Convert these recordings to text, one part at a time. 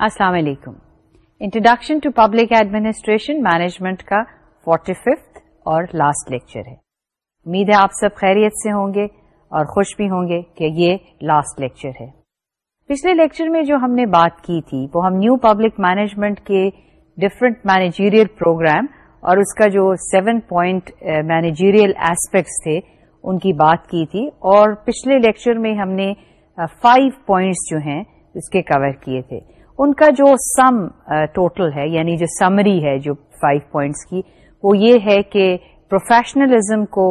السلام علیکم introduction to public administration management کا فورٹی ففتھ اور لاسٹ لیکچر ہے امید ہے آپ سب خیریت سے ہوں گے اور خوش بھی ہوں گے کہ یہ لاسٹ لیکچر ہے پچھلے لیکچر میں جو ہم نے بات کی تھی وہ ہم نیو پبلک مینجمنٹ کے ڈفرنٹ مینیجیریل پروگرام اور اس کا جو سیون پوائنٹ مینیجیریل ایسپیکٹس تھے ان کی بات کی تھی اور پچھلے لیکچر میں ہم نے فائیو eh, پوائنٹس جو ہیں اس کے کور کیے تھے ان کا جو سم ٹوٹل uh, ہے یعنی جو سمری ہے جو فائیو پوائنٹس کی وہ یہ ہے کہ پروفیشنلزم کو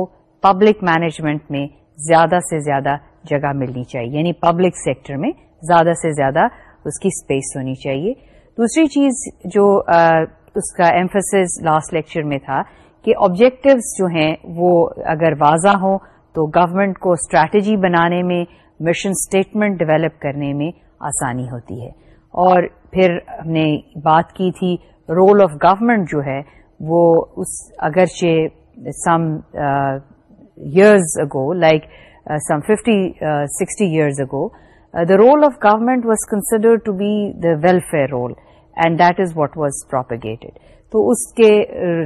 پبلک مینجمنٹ میں زیادہ سے زیادہ جگہ ملنی چاہیے یعنی پبلک سیکٹر میں زیادہ سے زیادہ اس کی اسپیس ہونی چاہیے دوسری چیز جو uh, اس کا ایمفسز لاسٹ لیکچر میں تھا کہ آبجیکٹوز جو ہیں وہ اگر واضح ہوں تو گورمنٹ کو اسٹریٹجی بنانے میں مشن اسٹیٹمنٹ ڈیولپ کرنے میں آسانی ہوتی ہے اور پھر ہم نے بات کی تھی رول آف گورمنٹ جو ہے وہ اس اگرچہ some years ago like some fifty sixty years ago the role of government was consider to be the welfare role and that is what was propagated تو اس کے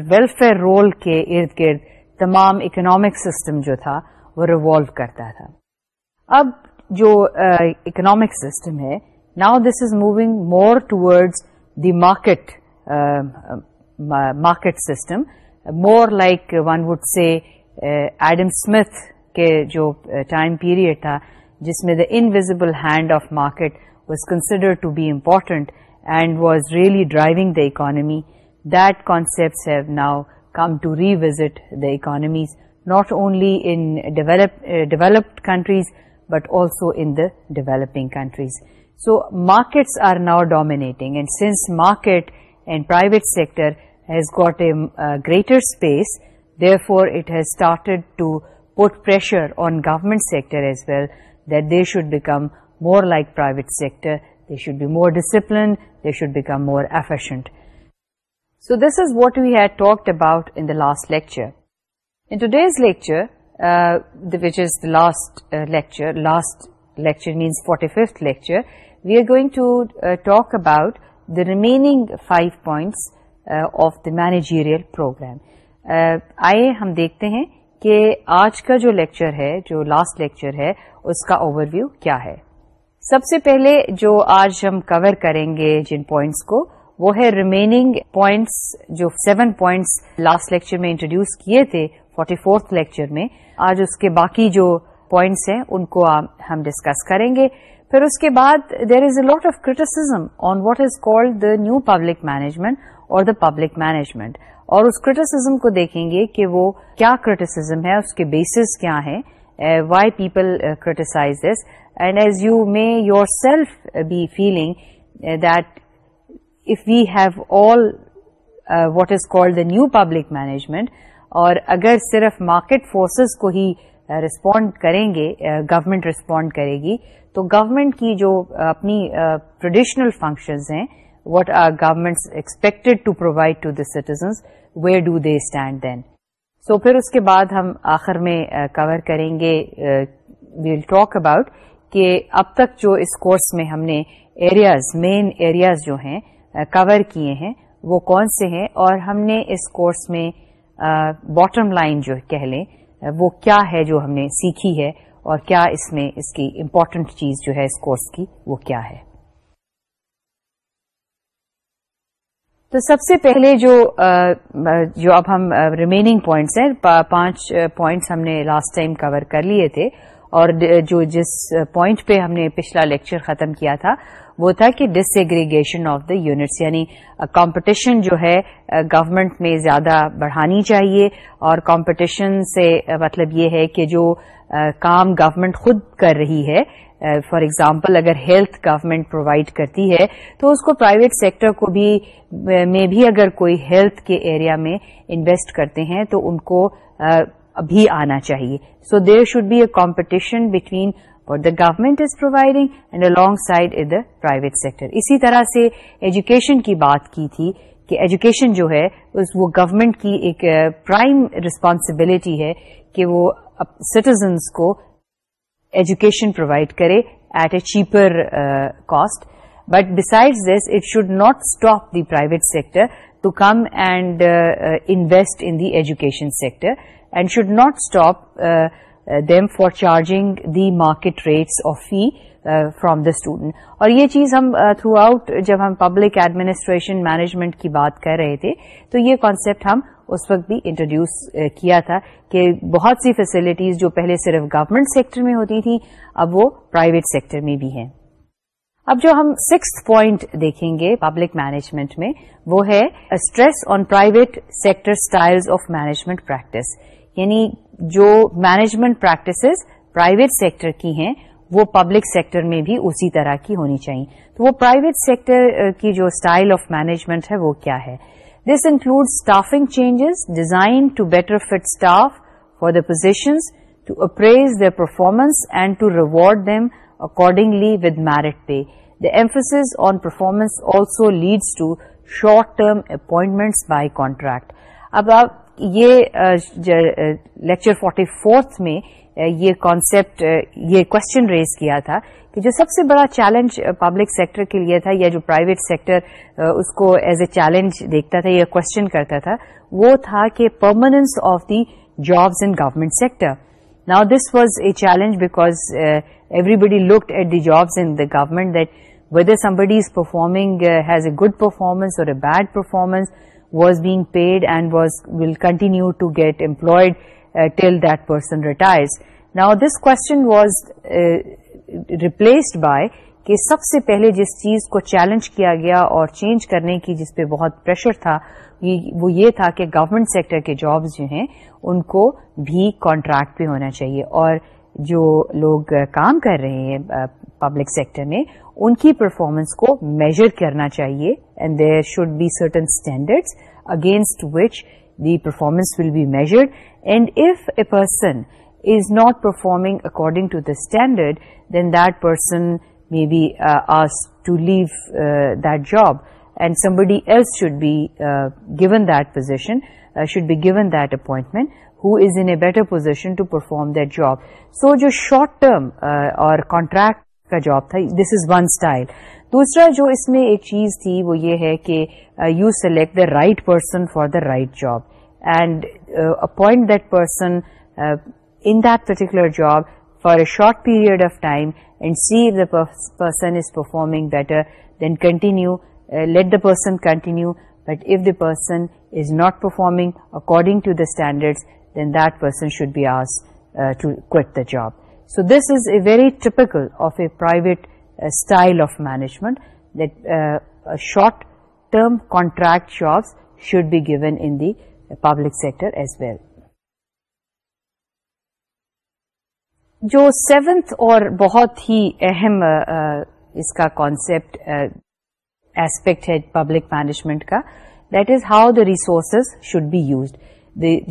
ویلفیئر uh, رول کے ارد گرد تمام اکنامک سسٹم جو تھا وہ ریوالو کرتا تھا اب جو اکنامک uh, سسٹم ہے now this is moving more towards the market market system more like one with سے ایڈم سمتھ کے جو ٹائم پیریڈ تھا جس میں the invisible hand of market was considered to be important and what is really driving the economy that concept have now come to revisit the economies not only in developed countries but also in the developing countries So markets are now dominating, and since market and private sector has got a greater space, therefore it has started to put pressure on government sector as well, that they should become more like private sector, they should be more disciplined, they should become more efficient. So this is what we had talked about in the last lecture. In today's lecture, uh, which is the last uh, lecture means 45th lecture, we are going to talk about the remaining five points of the managerial program آئے ہم دیکھتے ہیں کہ آج کا جو lecture ہے جو لاسٹ لیکچر ہے اس کا اوور ویو کیا ہے سب سے پہلے جو آج ہم کور کریں گے جن پوائنٹس کو وہ ہے ریمیننگ پوائنٹس جو سیون پوائنٹس لاسٹ لیکچر میں انٹروڈیوس کیے تھے فورٹی فورتھ لیکچر میں آج اس کے باقی جو پوائنٹس ہیں ان کو ہم ڈسکس کریں گے پھر اس کے بعد there is a lot of criticism on what is called the new public management اور دا پبلک مینجمنٹ اور اس کریٹیسم کو دیکھیں گے کہ وہ کیا کریٹیسم ہے اس کے بیسز کیا ہیں why people criticise this and as you may yourself be feeling that if we have all what is called the new public management اور اگر صرف مارکیٹ فورسز کو ہی رسپونڈ کریں گے گورمنٹ رسپونڈ کرے گی تو گورمنٹ کی جو اپنی ٹریڈیشنل فنکشنز ہیں what are government expected to provide to the citizens where do they stand then so پھر اس کے بعد ہم آخر میں کور کریں گے وی ول ٹاک اباؤٹ کہ اب تک جو اس کورس میں ہم نے ایریاز مین ایریاز جو ہیں کور کیے ہیں وہ کون سے ہیں اور ہم نے اس کورس میں باٹم لائن جو کہہ لیں وہ کیا ہے جو ہم نے سیکھی ہے اور کیا اس میں اس کی امپورٹنٹ چیز جو ہے اس کورس کی وہ کیا ہے تو سب سے پہلے جو جو اب ہم ریمیننگ پوائنٹس ہیں پانچ پوائنٹس ہم نے لاسٹ ٹائم کور کر لیے تھے اور جو جس پوائنٹ پہ ہم نے پچھلا لیکچر ختم کیا تھا وہ تھا کہ disaggregation of the units یعنی کمپٹیشن جو ہے گورنمنٹ میں زیادہ بڑھانی چاہیے اور کمپٹیشن سے مطلب یہ ہے کہ جو کام گورمنٹ خود کر رہی ہے فار ایگزامپل اگر ہیلتھ گورمنٹ پرووائڈ کرتی ہے تو اس کو پرائیویٹ سیکٹر کو بھی میں بھی اگر کوئی ہیلتھ کے ایریا میں انویسٹ کرتے ہیں تو ان کو بھی آنا چاہیے so there should be a competition between اور the government is providing and alongside side the private sector اسی طرح سے ایجوکیشن کی بات کی تھی کہ ایجوکیشن جو ہے وہ گورنمنٹ کی ایک پرائم رسپانسبلٹی ہے کہ وہ سٹیزنس کو ایجوکیشن پرووائڈ کرے at a cheaper cost but beside this it should not stop the private sector to come and invest in the education sector and should not stop them for charging the market rates of fee from the student اور یہ چیز ہم through uh, out جب ہم public administration management کی بات کر رہے تھے تو یہ کانسیپٹ ہم اس وقت بھی انٹروڈیوس uh, کیا تھا کہ بہت سی فیسلٹیز جو پہلے صرف گورمنٹ سیکٹر میں ہوتی تھیں اب وہ پرائیویٹ سیکٹر میں بھی ہیں اب جو ہم سکس پوائنٹ دیکھیں گے پبلک مینجمنٹ میں وہ ہے stress on private sector style of management practice یعنی جو مینجمنٹ پریکٹسز پرائیویٹ سیکٹر کی ہیں وہ پبلک سیکٹر میں بھی اسی طرح کی ہونی چاہیے تو وہ پرائیویٹ سیکٹر کی جو اسٹائل آف مینجمنٹ ہے وہ کیا ہے this include staffing changes design to better fit staff for the positions to appraise the performance and to reward them accordingly with merit pay the emphasis on performance also leads to short term appointment by contract اب آپ یہ lecture forty fourth میں یہ concept یہ question raise کیا تھا کہ جو سب سے بڑا چیلنج پبلک سیکٹر کے لیے تھا یا جو پرائیویٹ سیکٹر اس کو ایز اے چیلنج دیکھتا تھا یا کوشچن کرتا تھا وہ تھا کہ permanence of the jobs in government sector now this was a challenge because everybody look at the jobs in the government that whether somebody is performing has a good performance اور a bad performance was being paid and was to continue to get till till that person retires now this question was replaced by کہ سب سے پہلے جس چیز کو challenge کیا گیا اور چینج کرنے کی جس پہ بہت پریشر تھا وہ یہ تھا کہ گورمنٹ سیکٹر کے جابز جو ہیں ان کو بھی کانٹریکٹ پہ ہونا چاہیے اور جو لوگ کام کر رہے ہیں پبلک سیکٹر میں ان کی پرفارمنس کو میجر کرنا چاہیے and there should be certain standard against which the performance will be measured and if a person is not performing according to the standard then that person may be as to leave that job and somebody else should be given that position should be given that appointment who is in a better position to perform that job so جو short term اور contract کا job تھا this is one style دوسرا جو اس میں ایک چیز تھی وہ یہ ہے کہ you select the right person for the right job and appoint that person in that particular job for a short period of time and see the person is performing better then continue let the person continue but if the person is not performing according to the standard then that person should be as to quit the job so this is a very typical of a private style of management the short term contract jobs should be given in the public sector as well جو seventh اور بہت ہی اہم اس کا concept aspect ہے public management کا that is how the resources should be used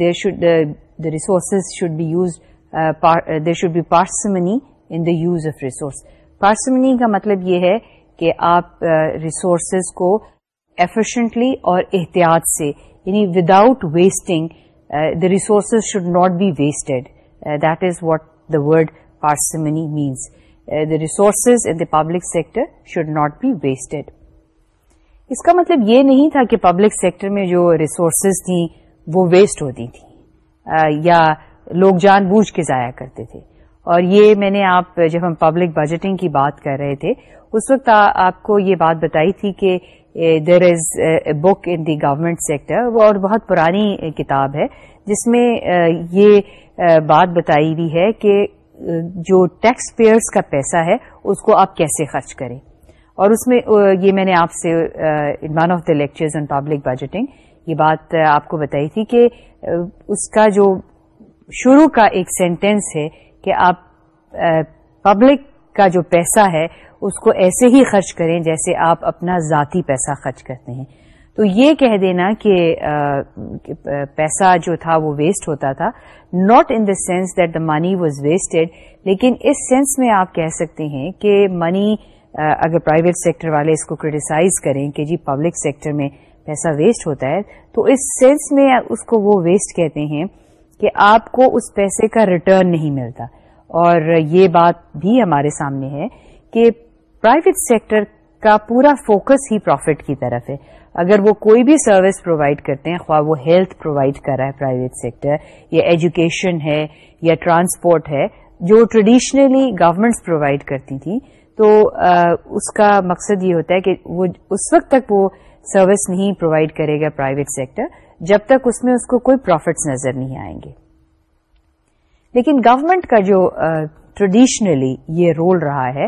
there should the resources should be used there should be parsimony in the use of resource parsimony کا مطلب یہ ہے کہ آپ ریسورسز کو ایفیشنٹلی اور احتیاط سے یعنی without wasting the resources should not be wasted that is what the word parsimony means the resources in the public sector should not be wasted اس کا مطلب یہ نہیں تھا کہ پبلک سیکٹر میں جو ریسورسز تھیں وہ ویسٹ ہوتی تھیں یا لوگ جان بوجھ کے ضائع کرتے تھے اور یہ میں نے آپ جب ہم پبلک بجٹنگ کی بات کر رہے تھے اس وقت آپ کو یہ بات بتائی تھی کہ there is book in the government sector اور بہت پرانی کتاب ہے جس میں یہ بات بتائی ہوئی ہے کہ جو ٹیکس پیئرس کا پیسہ ہے اس کو آپ کیسے خرچ کریں اور اس میں یہ میں نے آپ سے one of the lectures on public budgeting یہ بات آپ کو بتائی تھی کہ اس کا جو شروع کا ایک سینٹینس ہے کہ آپ پبلک کا جو پیسہ ہے اس کو ایسے ہی خرچ کریں جیسے آپ اپنا ذاتی پیسہ خرچ کرتے ہیں تو یہ کہہ دینا کہ پیسہ جو تھا وہ ویسٹ ہوتا تھا not in the sense that the money was wasted لیکن اس سینس میں آپ کہہ سکتے ہیں کہ منی اگر پرائیویٹ سیکٹر والے اس کو کریٹیسائز کریں کہ جی پبلک سیکٹر میں پیسہ ویسٹ ہوتا ہے تو اس سینس میں اس کو وہ ویسٹ کہتے ہیں کہ آپ کو اس پیسے کا ریٹرن نہیں ملتا اور یہ بات بھی ہمارے سامنے ہے کہ پرائیویٹ سیکٹر کا پورا فوکس ہی پروفٹ کی طرف ہے اگر وہ کوئی بھی سروس پرووائڈ کرتے ہیں خواہ وہ ہیلتھ پرووائڈ کر رہا ہے پرائیویٹ سیکٹر یا ایجوکیشن ہے یا ٹرانسپورٹ ہے جو ٹریڈیشنلی گورمنٹس پرووائڈ کرتی تھی تو اس کا مقصد یہ ہوتا ہے کہ وہ اس وقت تک وہ سروس نہیں پرووائڈ کرے گا پرائیویٹ سیکٹر جب تک اس میں اس کو کوئی پروفٹ نظر نہیں آئیں گے لیکن گورنمنٹ کا جو ٹریڈیشنلی یہ رول رہا ہے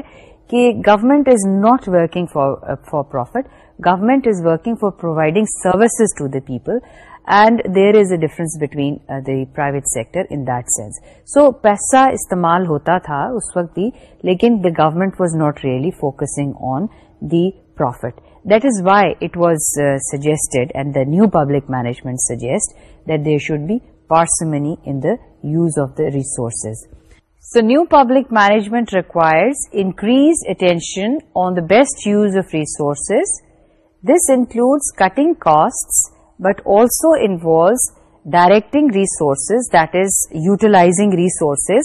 کہ government is not working for profit government is working for providing services to the people and there is a difference between the private sector in that sense so پیسہ استعمال ہوتا تھا اس وقت بھی لیکن the government was not really focusing on the profit That is why it was uh, suggested, and the new public management suggests, that there should be parsimony in the use of the resources. So, new public management requires increased attention on the best use of resources. This includes cutting costs, but also involves directing resources, that is, utilizing resources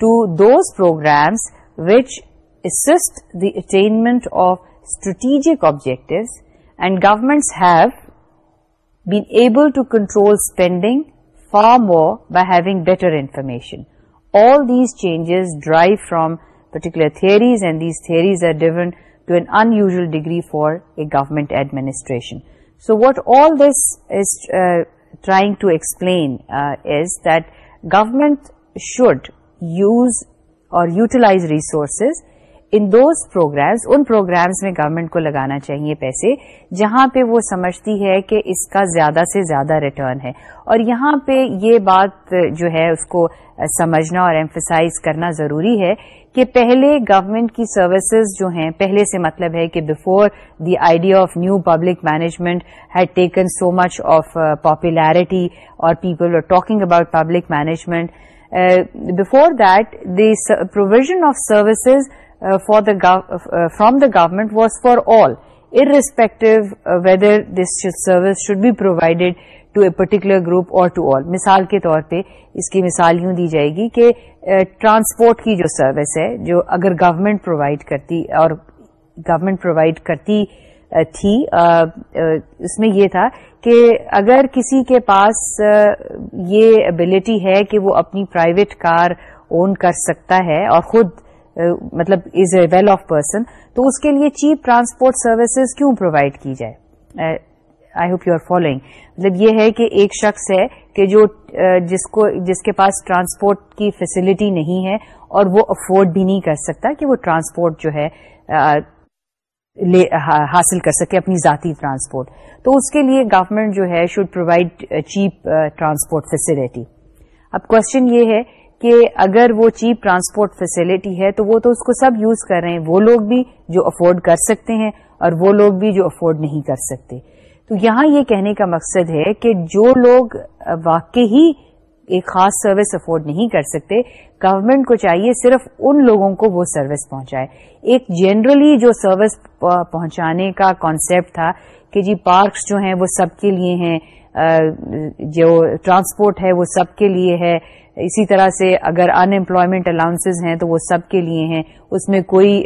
to those programs which assist the attainment of strategic objectives, and governments have been able to control spending far more by having better information. All these changes derive from particular theories, and these theories are driven to an unusual degree for a government administration. So what all this is uh, trying to explain uh, is that government should use or utilize resources in those programmes in programmes میں government کو لگانا چاہیے پیسے جہاں پہ وہ سمجھتی ہے کہ اس کا زیادہ سے زیادہ ریٹرن ہے اور یہاں پہ یہ بات جو ہے اس کو سمجھنا اور ایمفسائز کرنا ضروری ہے کہ پہلے گورنمنٹ کی سروسز جو ہیں پہلے سے مطلب ہے کہ before the idea of new public management had taken so much of popularity اور people are talking about public management before that the provision of services for the from the government was for all irrespective whether this service should be provided to a particular group اور to all مثال کے طور پہ اس کی مثال یوں دی جائے گی کہ ٹرانسپورٹ uh, کی جو سروس ہے جو اگر گورمنٹ گورنمنٹ پرووائڈ کرتی uh, تھی uh, اس میں یہ تھا کہ اگر کسی کے پاس یہ ابلٹی ہے کہ وہ اپنی پرائیویٹ کار اون کر سکتا ہے اور خود مطلب is a well off person تو اس کے لیے چیپ ٹرانسپورٹ سروسز کیوں پرووائڈ کی جائے I hope you are following مطلب یہ ہے کہ ایک شخص ہے کہ جو جس کے پاس ٹرانسپورٹ کی فیسلٹی نہیں ہے اور وہ افورڈ بھی نہیں کر سکتا کہ وہ ٹرانسپورٹ جو ہے حاصل کر سکے اپنی ذاتی ٹرانسپورٹ تو اس کے لیے گورنمنٹ جو ہے should provide cheap transport facility اب کوشچن یہ ہے کہ اگر وہ چیپ ٹرانسپورٹ فیسلٹی ہے تو وہ تو اس کو سب یوز کر رہے ہیں وہ لوگ بھی جو افورڈ کر سکتے ہیں اور وہ لوگ بھی جو افورڈ نہیں کر سکتے تو یہاں یہ کہنے کا مقصد ہے کہ جو لوگ واقع ہی ایک خاص سروس افورڈ نہیں کر سکتے گورنمنٹ کو چاہیے صرف ان لوگوں کو وہ سروس پہنچائے ایک جنرلی جو سروس پہنچانے کا کانسیپٹ تھا کہ جی پارکس جو ہیں وہ سب کے لیے ہیں جو ٹرانسپورٹ ہے وہ سب کے لیے ہے اسی طرح سے اگر ان امپلائمنٹ الاؤنسز ہیں تو وہ سب کے لیے ہیں اس میں کوئی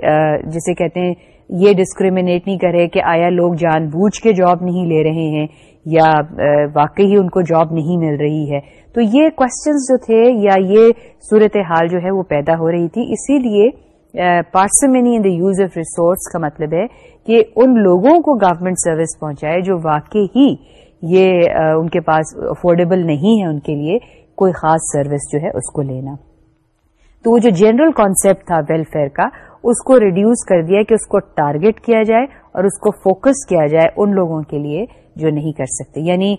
جسے کہتے ہیں یہ ڈسکریمنیٹ نہیں کرے کہ آیا لوگ جان بوجھ کے جاب نہیں لے رہے ہیں یا واقعی ہی ان کو جاب نہیں مل رہی ہے تو یہ کوشچنز جو تھے یا یہ صورت حال جو ہے وہ پیدا ہو رہی تھی اسی لیے parsimony in the use of resource کا مطلب ہے کہ ان لوگوں کو گورمنٹ سروس پہنچائے جو واقعی ہی یہ ان کے پاس افورڈیبل نہیں ہے ان کے لیے کوئی خاص سروس جو ہے اس کو لینا تو وہ جو جنرل کانسیپٹ تھا ویلفیئر کا اس کو ریڈیوس کر دیا کہ اس کو ٹارگیٹ کیا جائے اور اس کو فوکس کیا جائے ان لوگوں کے لیے جو نہیں کر سکتے یعنی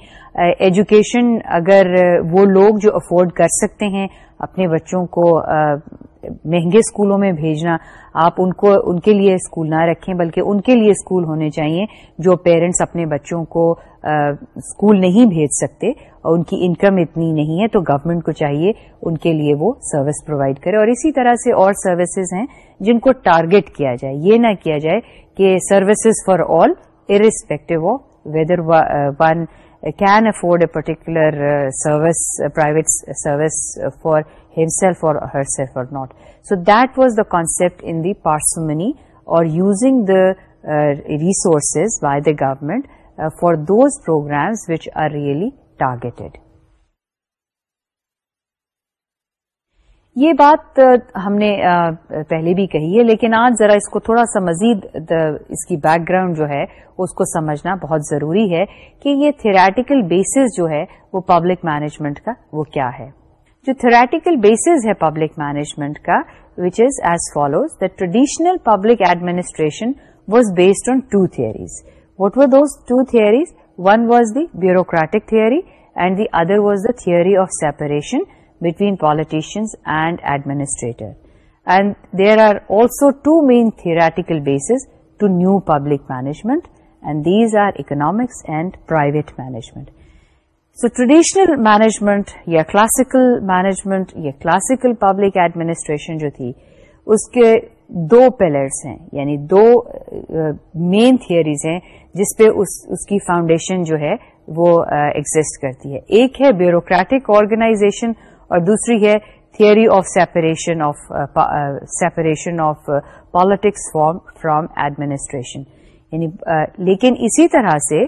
ایجوکیشن اگر وہ لوگ جو افورڈ کر سکتے ہیں اپنے بچوں کو مہنگے اسکولوں میں بھیجنا آپ ان کو ان کے لیے اسکول نہ رکھیں بلکہ ان کے لیے اسکول ہونے چاہیے جو پیرنٹس اپنے بچوں کو اسکول نہیں بھیج سکتے اور ان کی انکم اتنی نہیں ہے تو گورنمنٹ کو چاہیے ان کے لیے وہ سروس پرووائڈ کرے اور اسی طرح سے اور سروسز ہیں جن کو ٹارگیٹ کیا جائے یہ نہ کیا جائے کہ services for all irrespective of whether one can afford a particular service private service for himself or اور herself So so that was the in in the or using اور using the resources by the government for those programs which are really targeted. یہ بات uh, ہم نے uh, پہلے بھی کہی ہے لیکن آج ذرا اس کو تھوڑا سا مزید اس کی بیک گراؤنڈ جو ہے اس کو سمجھنا بہت ضروری ہے کہ یہ تھیریٹیکل بیسز جو ہے وہ پبلک مینجمنٹ کا وہ کیا ہے جو تھریٹیکل بیسز ہے پبلک مینجمنٹ کا which is as follows the traditional public administration was based on two theories what were those two theories one was the bureaucratic theory and the other was the theory of separation between politicians and administrator and there are also two main theoretical basis to new public management and these are economics and private management so traditional management یا classical management یا classical public administration جو تھی اس کے دو pillars ہیں یعنی دو مین theories ہیں جس پہ اس اس کی فاؤنڈیشن جو ہے وہ ایگزٹ کرتی ہے ایک ہے بیوروکریٹک آرگنائزیشن اور دوسری ہے theory of separation of separation of politics form from administration یعنی لیکن اسی طرح سے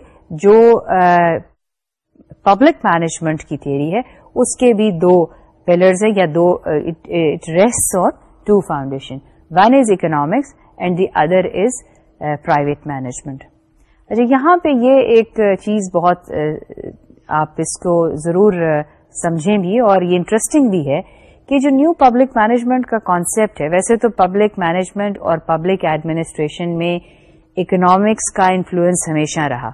جو پبلک مینجمنٹ کی تھیری ہے اس کے بھی دو پلرز ہیں یا دو اٹ ریسٹ اور two foundation one is economics and the other is private management اچھا یہاں پہ یہ ایک چیز بہت آپ اس کو ضرور سمجھیں بھی اور یہ انٹرسٹنگ بھی ہے کہ جو نیو پبلک مینجمنٹ کا کانسیپٹ ہے ویسے تو پبلک مینجمنٹ اور پبلک ایڈمنسٹریشن میں اکنامکس کا انفلوئنس ہمیشہ رہا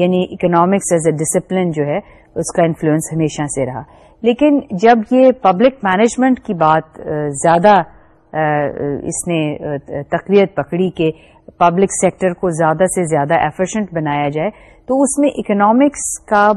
یعنی اکنامکس ایز اے ڈسپلن جو ہے اس کا انفلوئنس ہمیشہ سے رہا لیکن جب یہ پبلک مینجمنٹ کی بات زیادہ اس نے تقویت پکڑی کہ پبلک سیکٹر کو زیادہ سے زیادہ ایفیشنٹ بنایا جائے تو اس میں اکنامکس کا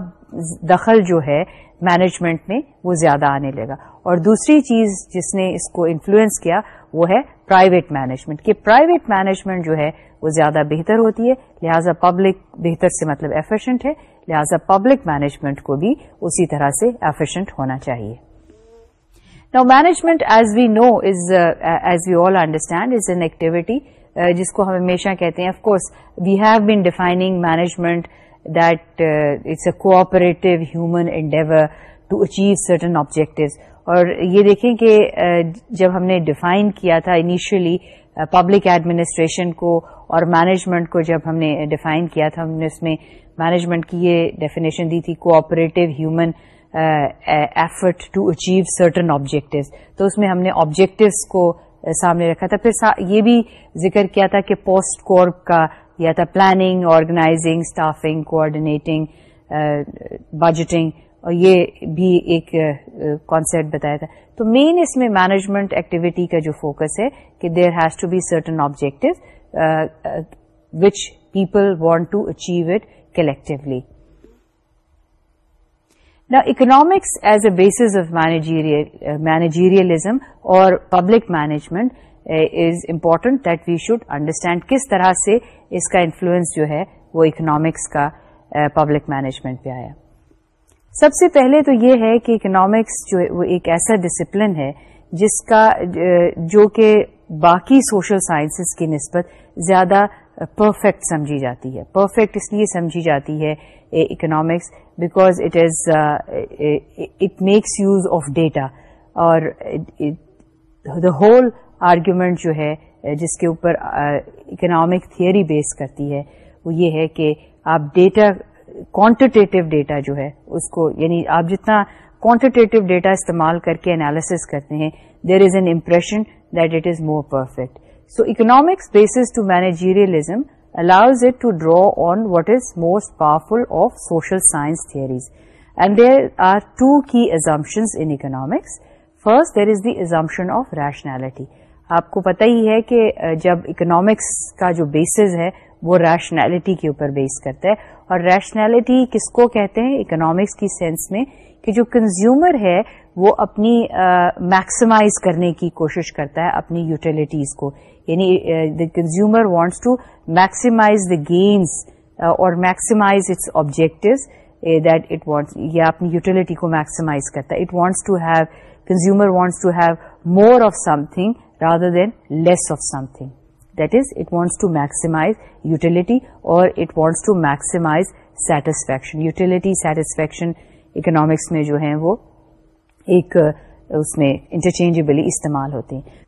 دخل جو ہے مینجمنٹ میں وہ زیادہ آنے لگا اور دوسری چیز جس نے اس کو انفلوئنس کیا وہ ہے پرائیویٹ مینجمنٹ کہ پرائیویٹ مینجمنٹ جو ہے وہ زیادہ بہتر ہوتی ہے لہٰذا پبلک بہتر سے مطلب ایفیشینٹ ہے لہٰذا پبلک مینجمنٹ کو بھی اسی طرح سے ایفیشنٹ ہونا چاہیے نا management as we know is as we all understand an activity جس کو ہم ہمیشہ کہتے ہیں of course we have been defining management that it's a human endeavor to achieve certain objectives اور یہ دیکھیں کہ uh, جب ہم نے ڈیفائن کیا تھا انیشلی پبلک ایڈمنسٹریشن کو اور مینجمنٹ کو جب ہم نے ڈیفائن کیا تھا ہم نے اس میں مینجمنٹ کی یہ ڈیفینیشن دی تھی cooperative human effort to achieve certain objectives تو اس میں ہم نے آبجیکٹیوز کو uh, سامنے رکھا تھا پھر یہ بھی ذکر کیا تھا کہ پوسٹ کورپ کا تھا planning organizing staffing coordinating budgeting اور یہ بھی ایک کانسیپٹ uh, بتایا تھا تو مین اس میں مینجمنٹ ایکٹیویٹی کا جو فوکس ہے کہ there has to be certain objective which people want to achieve it collectively نا economics as a basis of managerialism اور public management is important that we should understand کس طرح سے اس کا انفلوئنس جو ہے وہ اکنامکس کا پبلک مینجمنٹ پہ آیا سب سے پہلے تو یہ ہے کہ اکنامکس جو وہ ایک ایسا ڈسپلن ہے جس کا جو کہ باقی سوشل سائنسز کی نسبت زیادہ پرفیکٹ سمجھی جاتی ہے پرفیکٹ اس لیے سمجھی جاتی ہے economics because it is it makes use of data اور دا ہول آرگیومنٹ جو ہے eh, جس کے اوپر اکنامک تھیئری بیس کرتی ہے وہ یہ ہے کہ آپ ڈیٹا کوانٹیٹیو ڈیٹا جو ہے اس کو یعنی آپ جتنا کوانٹیٹیو ڈیٹا استعمال کر کے انالیسس کرتے ہیں there is an impression that it is more perfect so economics basis to managerialism allows it to draw on what is most powerful of social science theories. And there are two key assumptions in economics. First, there is the assumption of rationality. آپ کو پتہ ہی ہے کہ جب economics کا جو bases ہے وہ ریشنالٹی کے اوپر بیس کرتا ہے اور ریشنالٹی کس کو کہتے ہیں اکنامکس کی سینس میں کہ جو کنزیومر ہے وہ اپنی میکسیمائز کرنے کی کوشش کرتا ہے اپنی یوٹیلٹیز کو یعنی the consumer wants to maximise the gains اور maximise its objectives that it wants یا اپنی یوٹیلٹی کو میکسیمائز کرتا ہے it wants to have consumer wants to have more of something rather than lessening that is it wants to maximise utility اور it wants to maximise satisfaction utility satisfaction economics میں جو ہیں وہ ایک uh, اس میں انٹرچینجبلی استعمال ہوتی ہیں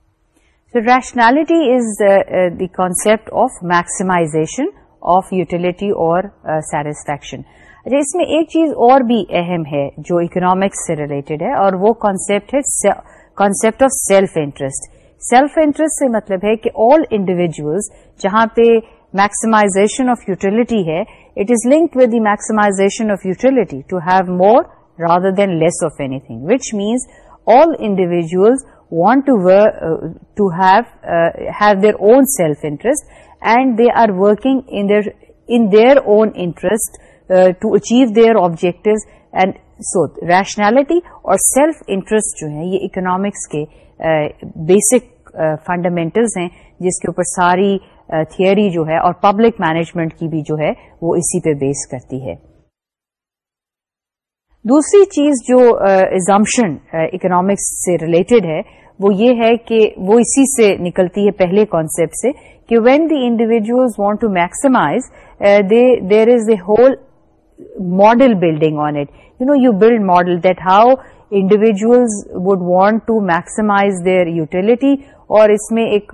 rationality is the concept of maximisation of utility اور سیٹسفیکشن اچھا اس میں ایک چیز اور بھی اہم ہے جو اکنامکس سے ریلیٹڈ ہے اور وہ کانسیپٹ ہے concept of self interest self interest سے مطلب ہے کہ آل انڈیویجلس جہاں پہ میکسیمائزیشن آف یوٹیلٹی ہے it is linked with the maximization of utility to have more rather than less of anything which means all individuals want to have their own self interest and they are working in their own interest to achieve their objective rationality اور self interest جو ہے یہ economics کے basic uh, fundamentals ہیں جس کے اوپر ساری تھیوری جو ہے اور پبلک مینجمنٹ کی بھی جو ہے وہ اسی پہ بیس کرتی ہے دوسری چیز جو ایزمپشن اکنامکس سے ریلیٹڈ ہے وہ یہ ہے کہ وہ اسی سے نکلتی ہے پہلے کانسیپٹ سے کہ when the individuals want to maximise there is a whole model building on it you know you build model that how individuals would want to maximise their utility اور اس میں ایک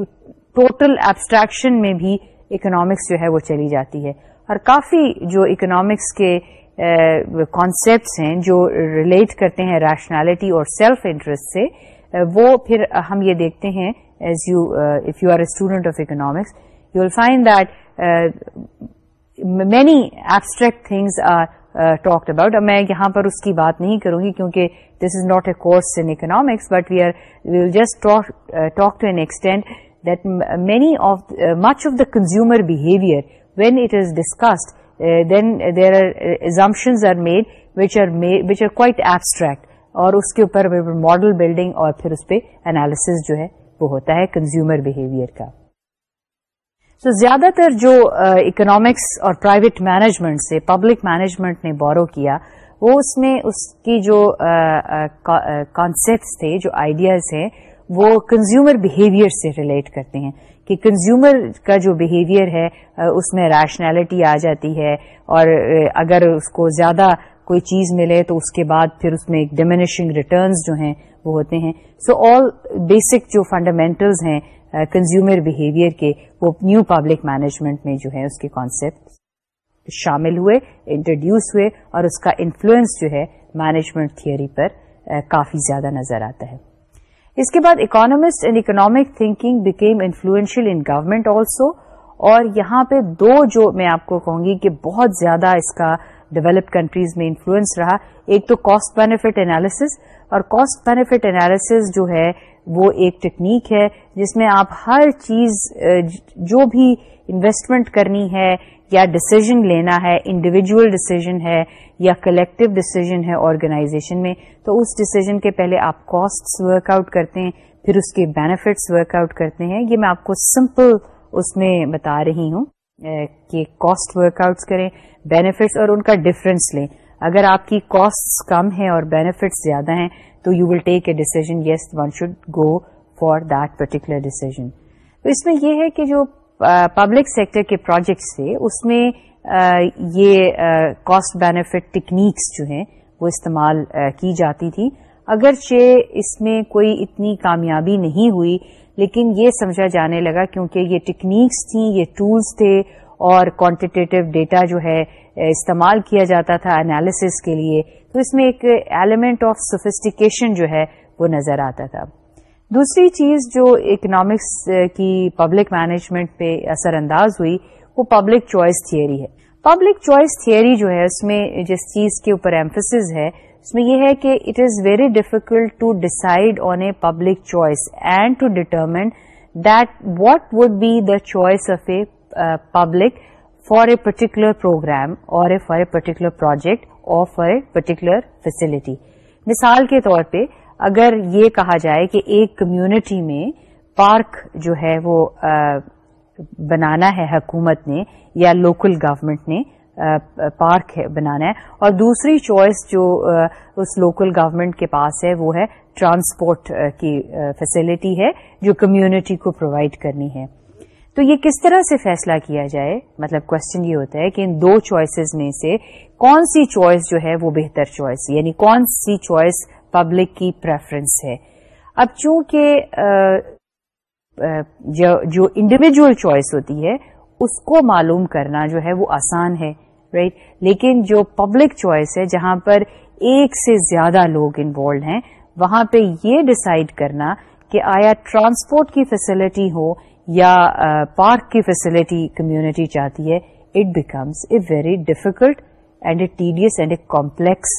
ٹوٹل ایبسٹریکشن میں بھی economics جو ہے وہ چلی جاتی ہے اور کافی جو اکنامکس کے کانسیپٹس ہیں جو ریلیٹ کرتے ہیں ریشنالٹی اور سیلف انٹرسٹ سے وہ پھر ہم یہ دیکھتے ہیں as you if you are a student of economics you will find that many abstract things are talked about اب میں یہاں پر اس کی بات نہیں کروں گی کیونکہ this is not a course in economics but we are we will just talk to an extend that many of much of the consumer behaviour when it is discussed then there are are made which are which are quite abstract اور اس کے اوپر model building اور پھر اس پہ analysis جو ہے وہ ہوتا ہے کنزیومر بہیویئر کا سو زیادہ تر جو اکنامکس اور پرائیویٹ مینجمنٹ سے پبلک مینجمنٹ نے بورو کیا وہ اس میں اس کی جو کانسیپٹس تھے جو آئیڈیاز ہیں وہ کنزیومر بہیویئر سے ریلیٹ کرتے ہیں کہ کنزیومر کا جو بہیویئر ہے اس میں ریشنالٹی آ جاتی ہے اور اگر اس کو زیادہ کوئی چیز ملے تو اس کے بعد پھر اس میں ایک ڈیمینشنگ ریٹرنز جو ہیں وہ ہوتے ہیں سو آل بیسک جو فنڈامینٹلز ہیں کنزیومر بہیویئر کے وہ نیو پبلک مینجمنٹ میں جو ہے اس کے کانسیپٹ شامل ہوئے انٹروڈیوس ہوئے اور اس کا انفلوئنس جو ہے مینجمنٹ تھیوری پر کافی زیادہ نظر آتا ہے اس کے بعد economist and economic thinking became influential in government also اور یہاں پہ دو جو میں آپ کو کہوں گی کہ بہت زیادہ اس کا ڈیولپ کنٹریز میں انفلوئنس رہا ایک تو کاسٹ بینیفٹ اینالس اور کاسٹ بینیفٹ اینالس جو ہے وہ ایک ٹیکنیک ہے جس میں آپ ہر چیز جو بھی انویسٹمنٹ کرنی ہے یا ڈسیزن لینا ہے انڈیویجل ڈسیزن ہے یا کلیکٹو ڈسیزن ہے آرگنائزیشن میں تو اس ڈسیزن کے پہلے آپ کاسٹ ورک آؤٹ کرتے ہیں پھر اس کے بینیفٹس ورک آؤٹ کرتے ہیں یہ میں آپ کو سمپل اس میں بتا رہی ہوں کہ کاسٹ ورک آؤٹس کریں بینیفٹس اور ان کا ڈفرینس لیں اگر آپ کی کاسٹ کم ہے اور بینیفٹ زیادہ ہیں تو you will take a decision yes one should go for that particular decision تو اس میں یہ ہے کہ جو پبلک سیکٹر کے پروجیکٹس تھے اس میں یہ کاسٹ بینیفٹ ٹیکنیکس جو ہیں وہ استعمال کی جاتی تھی اگرچہ اس میں کوئی اتنی کامیابی نہیں ہوئی لیکن یہ سمجھا جانے لگا کیونکہ یہ ٹیکنیکس تھیں یہ ٹولز تھے اور کوانٹیٹیو ڈیٹا جو ہے استعمال کیا جاتا تھا انالیسس کے لیے تو اس میں ایک ایلیمنٹ آف سوفسٹیکیشن جو ہے وہ نظر آتا تھا دوسری چیز جو اکنامکس کی پبلک مینجمنٹ پہ اثر انداز ہوئی وہ پبلک چوائس تھیئری ہے پبلک چوائس تھیوری جو ہے اس میں جس چیز کے اوپر ایمفسز ہے اس میں یہ ہے کہ it is very difficult to decide on a public choice and to determine what would be the choice of a public for a particular programme or a for a particular project or for a particular facility مثال کے طور پہ اگر یہ کہا جائے کہ ایک کمیونٹی میں پارک جو ہے وہ بنانا ہے حکومت نے یا لوکل گورنمنٹ نے پارک بنانا ہے اور دوسری چوائس جو اس لوکل گورنمنٹ کے پاس ہے وہ ہے ٹرانسپورٹ کی فیسلٹی ہے جو کمیونٹی کو پرووائڈ کرنی ہے تو یہ کس طرح سے فیصلہ کیا جائے مطلب کوشچن یہ ہوتا ہے کہ ان دو چوائسیز میں سے کون سی چوائس جو ہے وہ بہتر چوائس یعنی کون سی چوائس پبلک کی پریفرنس ہے اب چونکہ جو انڈیویجل چوائس ہوتی ہے اس کو معلوم کرنا جو ہے وہ آسان ہے رائٹ right? لیکن جو پبلک چوائس ہے جہاں پر ایک سے زیادہ لوگ انوالوڈ ہیں وہاں پہ یہ ڈسائڈ کرنا کہ آیا ٹرانسپورٹ کی فیسلٹی ہو یا پارک کی فیسلٹی کمیونٹی چاہتی ہے it becomes a very difficult and a tedious and a complex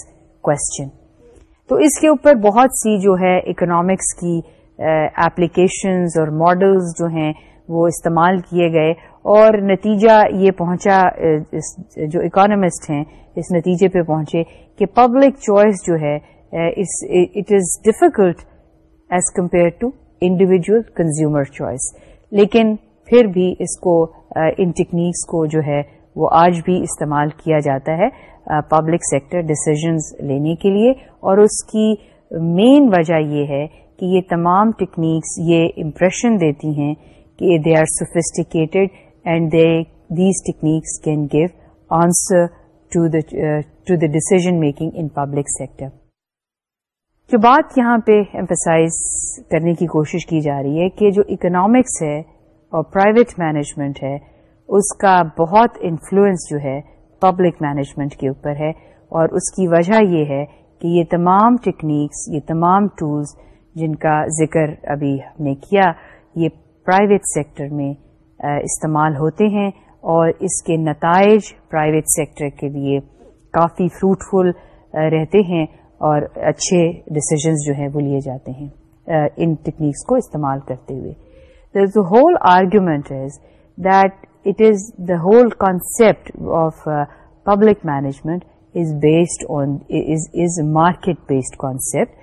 question تو اس کے اوپر بہت سی جو ہے اکنامکس کی ایپلیکیشنز اور ماڈلز جو ہیں وہ استعمال کیے گئے اور نتیجہ یہ پہنچا جو اکانومسٹ ہیں اس نتیجے پہ پہنچے کہ پبلک چوائس جو ہے it is difficult as compare to individual consumer choice لیکن پھر بھی اس کو ان ٹیکنیکس کو جو ہے وہ آج بھی استعمال کیا جاتا ہے پبلک سیکٹر ڈسیزنز لینے کے لیے اور اس کی مین وجہ یہ ہے کہ یہ تمام ٹیکنیکس یہ امپریشن دیتی ہیں کہ they are sophisticated and they these techniques can give answer to the decision making in public sector جو بات یہاں پہ ایمفسائز کرنے کی کوشش کی جا رہی ہے کہ جو اکنامکس ہے اور پرائیویٹ مینجمنٹ ہے اس کا بہت انفلوئنس جو ہے پبلک مینجمنٹ کے اوپر ہے اور اس کی وجہ یہ ہے کہ یہ تمام ٹیکنیکس یہ تمام ٹولز جن کا ذکر ابھی ہم نے کیا یہ پرائیویٹ سیکٹر میں استعمال ہوتے ہیں اور اس کے نتائج پرائیویٹ سیکٹر کے لیے کافی فروٹفل رہتے ہیں اور اچھے ڈسیزنز جو ہیں وہ لیے جاتے ہیں uh, ان ٹیکنیکس کو استعمال کرتے ہوئے the whole argument is that it is the whole concept of public management is based on is market based concept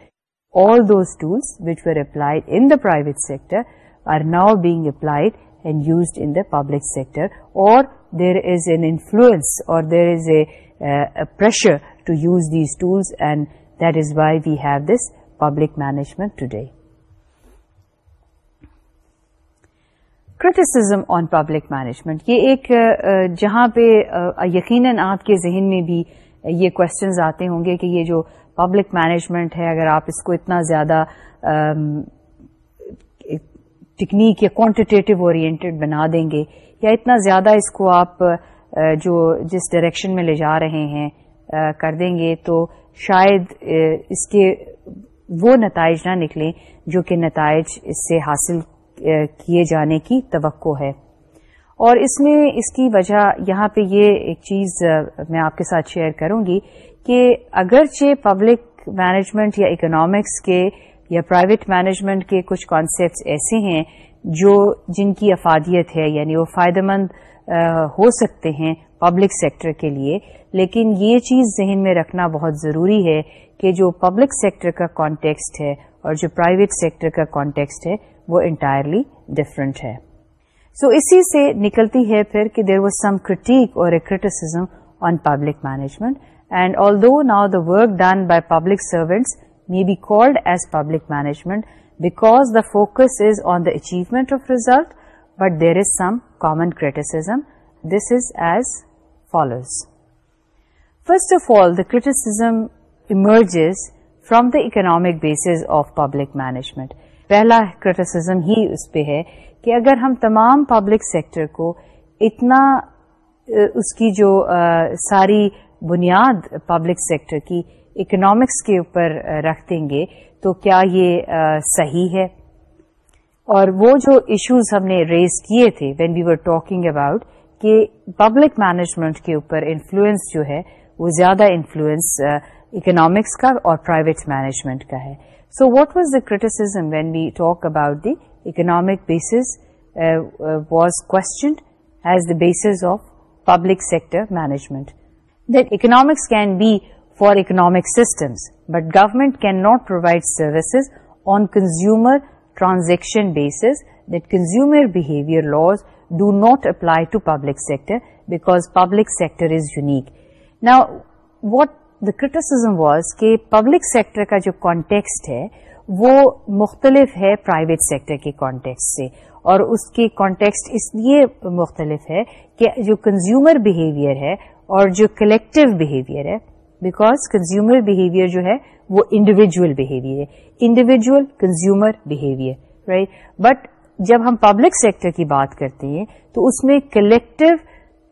all those tools which were applied in the private sector are now being applied and used in the public sector اور there is an influence اور there is a pressure to use these tools and that is why we have this public management today criticism on public management یہ ایک جہاں پہ یقیناً آپ کے ذہن میں بھی یہ کوشچنز آتے ہوں گے کہ یہ جو پبلک مینجمنٹ ہے اگر آپ اس کو اتنا زیادہ ٹیکنیک یا کوانٹیٹیو اورینٹیڈ بنا دیں گے یا اتنا زیادہ اس کو آپ جو جس ڈائریکشن میں لے جا رہے ہیں کر دیں گے تو شاید اس کے وہ نتائج نہ نکلیں جو کہ نتائج اس سے حاصل کیے جانے کی توقع ہے اور اس میں اس کی وجہ یہاں پہ یہ ایک چیز میں آپ کے ساتھ شیئر کروں گی کہ اگرچہ پبلک مینجمنٹ یا اکنامکس کے یا پرائیویٹ مینجمنٹ کے کچھ کانسیپٹس ایسے ہیں جو جن کی افادیت ہے یعنی وہ فائدہ مند ہو سکتے ہیں پبلک سیکٹر کے لیے لیکن یہ چیز ذہن میں رکھنا بہت ضروری ہے کہ جو پبلک سیکٹر کا کانٹیکسٹ ہے اور جو پرائیویٹ سیکٹر کا کانٹیکسٹ ہے وہ انٹائرلی ڈفرینٹ ہے سو so, اسی سے نکلتی ہے پھر کہ دیر واز سم کرٹیک اور a criticism on public management and although now the work done by public servants may be called as public management because the focus is on the achievement of result but there is some common criticism. This is as follows first of all the criticism emerges from the economic bases of public management پہلا criticism ہی اس پہ ہے کہ اگر ہم تمام public sector کو اتنا اس کی جو ساری بنیاد پبلک سیکٹر کی اکنامکس کے اوپر رکھ دیں گے تو کیا یہ صحیح ہے اور وہ جو ایشوز ہم نے ریز کیے تھے when we were talking about کہ پبلک مینجمنٹ کے اوپر انفلوئنس جو ہے وہ زیادہ انفلوئنس اکنامکس uh, کا اور پرائیویٹ مینجمنٹ کا ہے so what was the criticism when we talk about the economic basis was questioned as the basis of public sector management then economics can be for economic systems but government can not provide services on consumer transaction basis that consumer behavior laws do not apply to public sector because public sector is unique. Now, what the criticism was that public sector ka jo context is وہ مختلف ہے private sector کے context سے اور اس کی context اس لیے مختلف ہے کہ جو کنزیومر بہیویئر ہے اور جو کلیکٹو بہیویئر ہے بیکاز کنزیومر بہیویئر جو ہے وہ انڈیویجل بہیویئر ہے individual consumer behaviour right but جب ہم پبلک سیکٹر کی بات کرتے ہیں تو اس میں کلیکٹو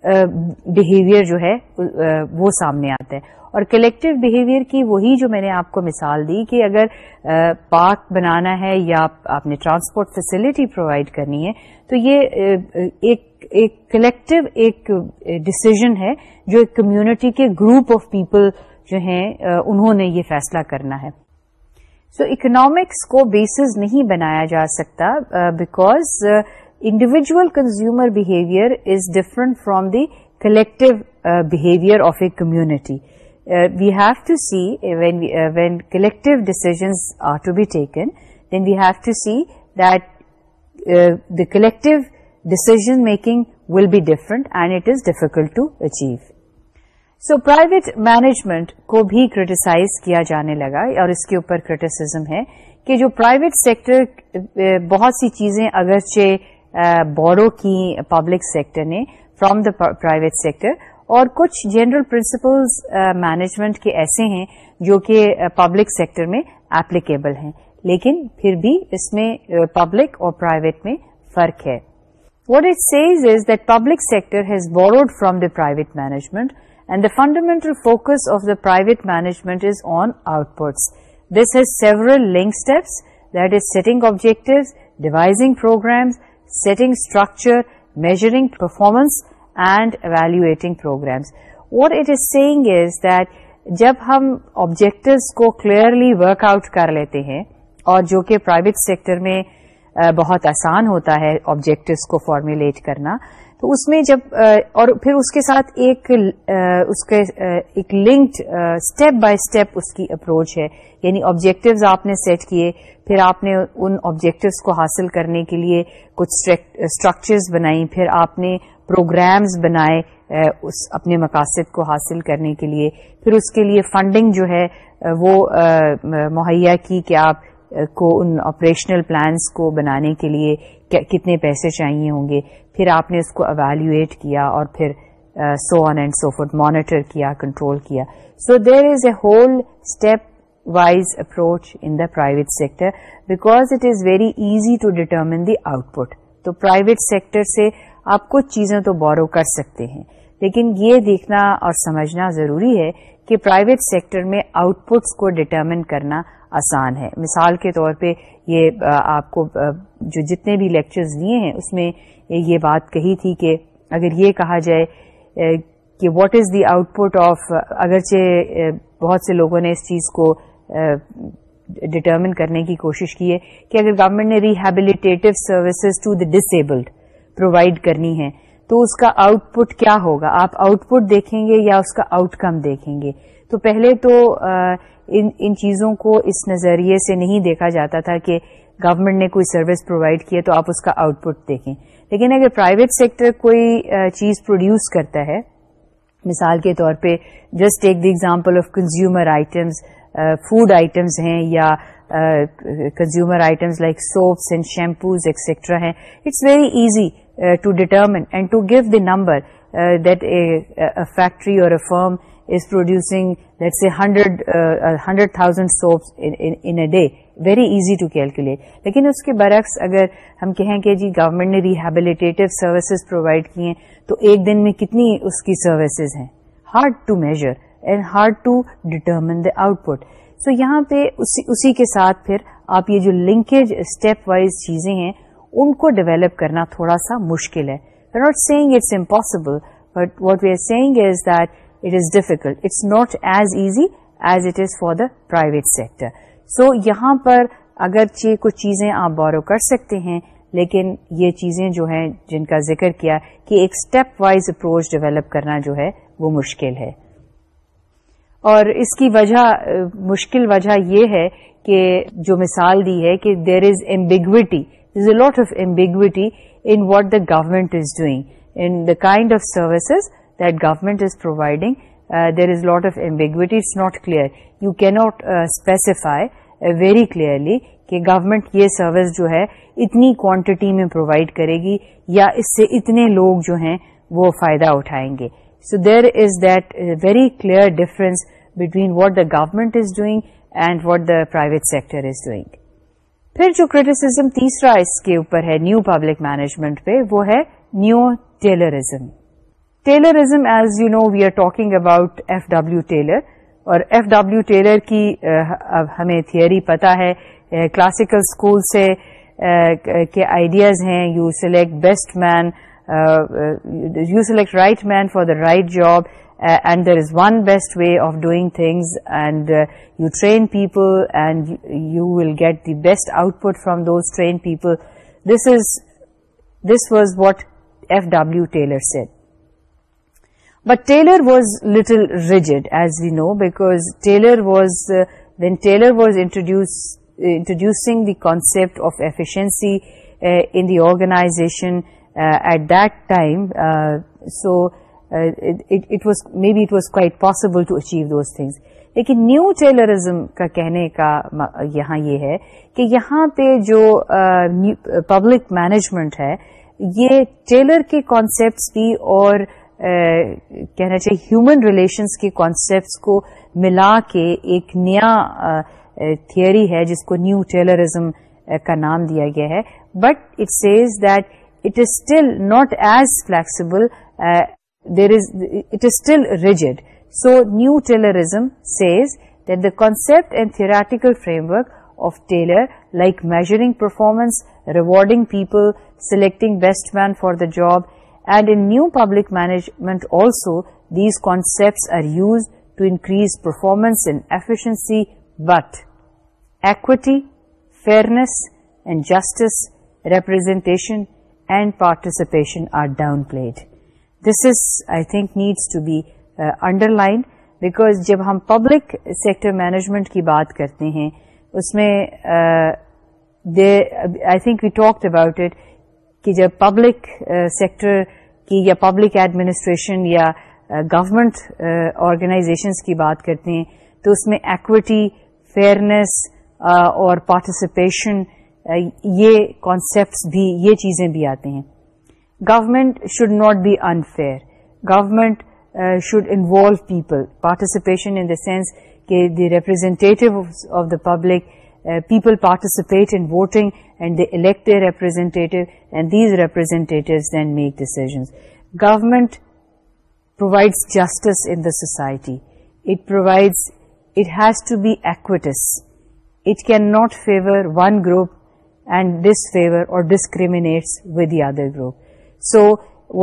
بہیویئر uh, جو ہے uh, وہ سامنے آتا ہے اور کلیکٹو بہیویئر کی وہی جو میں نے آپ کو مثال دی کہ اگر uh, پارک بنانا ہے یا آپ نے ٹرانسپورٹ فیسلٹی پرووائڈ کرنی ہے تو یہ ایک ایک کلیکٹو ایک ڈسیزن ہے جو ایک کمیونٹی کے گروپ آف پیپل جو ہیں انہوں نے یہ فیصلہ کرنا ہے سو so, اکنامکس کو بیسز نہیں بنایا جا سکتا because individual consumer behaviour is different from the collective behaviour of a community we have to see when collective decisions are to be taken then we have to see that the collective decision making will be different and it is difficult to achieve so private management کو بھی criticise کیا جانے لگا اور اس کے اوپر criticism ہے کہ جو پرائیویٹ سیکٹر eh, بہت سی چیزیں اگرچہ بورو eh, کی پبلک سیکٹر نے فرام دا پرائیویٹ سیکٹر اور کچھ جنرل پرنسپلز مینجمنٹ کے ایسے ہیں جو کہ پبلک eh, سیکٹر میں ایپلیکیبل ہیں لیکن پھر بھی اس میں پبلک اور پرائیویٹ میں فرق ہے what it says is that public sector has borrowed from the private management and the fundamental focus of the private management is on outputs this has several link steps that is setting objectives programs, setting setting structure measuring performance and evaluating programmes what it is is is that جب ہم objectives کو clearly work out کر لیتے ہیں اور جو کہ private sector میں بہت آسان ہوتا ہے آبجیکٹوس کو فارمولیٹ کرنا تو اس میں جب اور پھر اس کے ساتھ ایک اس کے ایک لنکڈ اسٹیپ بائی اسٹیپ اس کی اپروچ ہے یعنی آبجیکٹیوز آپ نے سیٹ کیے پھر آپ نے ان آبجیکٹیوز کو حاصل کرنے کے لیے کچھ اسٹرکچرز بنائی پھر آپ نے پروگرامز بنائے اس اپنے مقاصد کو حاصل کرنے کے لیے پھر اس کے لیے فنڈنگ جو ہے وہ مہیا کی کہ آپ کو ان آپریشنل پلانس کو بنانے کے لیے کتنے پیسے چاہیے ہوں گے پھر آپ نے اس کو اویلویٹ کیا اور پھر so on and so forth monitor کیا کنٹرول کیا so there is a whole step wise approach in the private sector because it is very easy to determine the output تو پرائیویٹ سیکٹر سے آپ کچھ چیزیں تو بورو کر سکتے ہیں لیکن یہ دیکھنا اور سمجھنا ضروری ہے کہ پرائیویٹ سیکٹر میں آؤٹ پٹس کو ڈیٹرمن کرنا آسان ہے مثال کے طور پہ یہ آپ کو جو جتنے بھی لیکچرز دیے ہیں اس میں یہ بات کہی تھی کہ اگر یہ کہا جائے کہ what is the output of اگرچہ بہت سے لوگوں نے اس چیز کو ڈٹرمن کرنے کی کوشش کی ہے کہ اگر گورنمنٹ نے rehabilitative services to the disabled provide کرنی ہے تو اس کا آؤٹ پٹ کیا ہوگا آپ آؤٹ پٹ دیکھیں گے یا اس کا آؤٹ کم دیکھیں گے تو پہلے تو ان ان چیزوں کو اس نظریے سے نہیں دیکھا جاتا تھا کہ گورنمنٹ نے کوئی سروس پرووائڈ کیا تو آپ اس کا آؤٹ پٹ دیکھیں لیکن اگر پرائیویٹ سیکٹر کوئی چیز پروڈیوس کرتا ہے مثال کے طور پہ just take the example of consumer items food items ہیں یا consumer items like soaps and shampoos etcetera ہیں it's very easy to determine and to give the number that a factory or a firm is producing like say hundred hundred thousand soaps in a day very easy to calculate لیکن اس کے برعکس اگر ہم کہیں کہ جی government نے ریہیبیلیٹیو سروسز پرووائڈ کیے ہیں تو ایک دن میں کتنی اس کی سروسز ہیں hard to measure and hard to determine the output so یہاں پہ اسی کے ساتھ آپ یہ جو لنکیج اسٹیپ وائز چیزیں ہیں ان کو ڈیولپ کرنا تھوڑا سا مشکل ہے not saying it's impossible but what we are saying is that it is difficult it's not as easy as it is for the private sector so یہاں پر اگرچہ کچھ چیزیں آپ بورو کر سکتے ہیں لیکن یہ چیزیں جو ہیں جن کا ذکر کیا کہ ایک اسٹیپ وائز اپروچ ڈیولپ کرنا جو ہے وہ مشکل ہے اور اس کی وجہ مشکل وجہ یہ ہے کہ جو مثال دی ہے کہ there is ambiguity is a lot of ambiguity in what the government is doing in the kind of services that government is providing there is lot of it's not not clear you uh, specify specify very clearly کہ government یہ service جو ہے اتنی quantity میں provide کرے گی یا اس سے اتنے لوگ جو ہیں وہ فائدہ اٹھائیں گے so there is that very clear difference between what the government is doing and what the private sector is doing پھر جو کریٹیسم تیسرا اس کے اوپر ہے نیو پبلک مینجمنٹ پہ وہ ہے neo Taylorism Taylorism as you know we are talking about F Taylor اور ایف ٹیلر کی اب ہمیں تھھیری پتہ ہے کلاسیکل اسکول سے کے آئیڈیاز ہیں you select best man you select right man for the right job and there is one best way of doing things and you train people and you will get the best output from those train people this is this was what F Taylor said but Taylor was little rigid as we know because introducing the the of efficiency in the organization at that time so it was was, be it was quite possible to achieve those things. لیکن new Taylorism کا کہنے کا یہاں یہ ہے کہ یہاں پہ جو پبلک مینجمنٹ ہے یہ ٹیلر کے کانسیپٹس بھی اور کہنا چاہیے ہیومن ریلیشنس کے کانسیپٹس کو ملا کے ایک نیا تھیئری ہے جس کو نیو ٹیلرزم کا نام دیا گیا ہے but it says that it is still not as flexible there is it is still rigid so neo Taylorism says that the concept and theoretical framework of Taylor like measuring performance rewarding people selecting best man for the job and in new public management also these concept are use to increase performance and efficiency but equity fairness and justice representation and participation are downplayed this is I think needs to be underline because جب ہم public sector management کی بات کرتے ہیں اس میں I think we talk about it کہ جب پبلک سیکٹر uh, کی یا پبلک ایڈمنسٹریشن یا گورمنٹ uh, آرگنائزیشنس uh, کی بات کرتے ہیں تو اس میں ایکوٹی فیئرنیس اور پارٹیسپیشن یہ کانسیپٹس بھی یہ چیزیں بھی آتے ہیں government should not be unfair government should involve people participation in the sense کہ the representative of the public people participate in voting and they elect elected representative and these then make representative government provide justice in the society it اٹھائیڈ it has to be equitous it can not favour one group and disfavour or discriminates with the other group so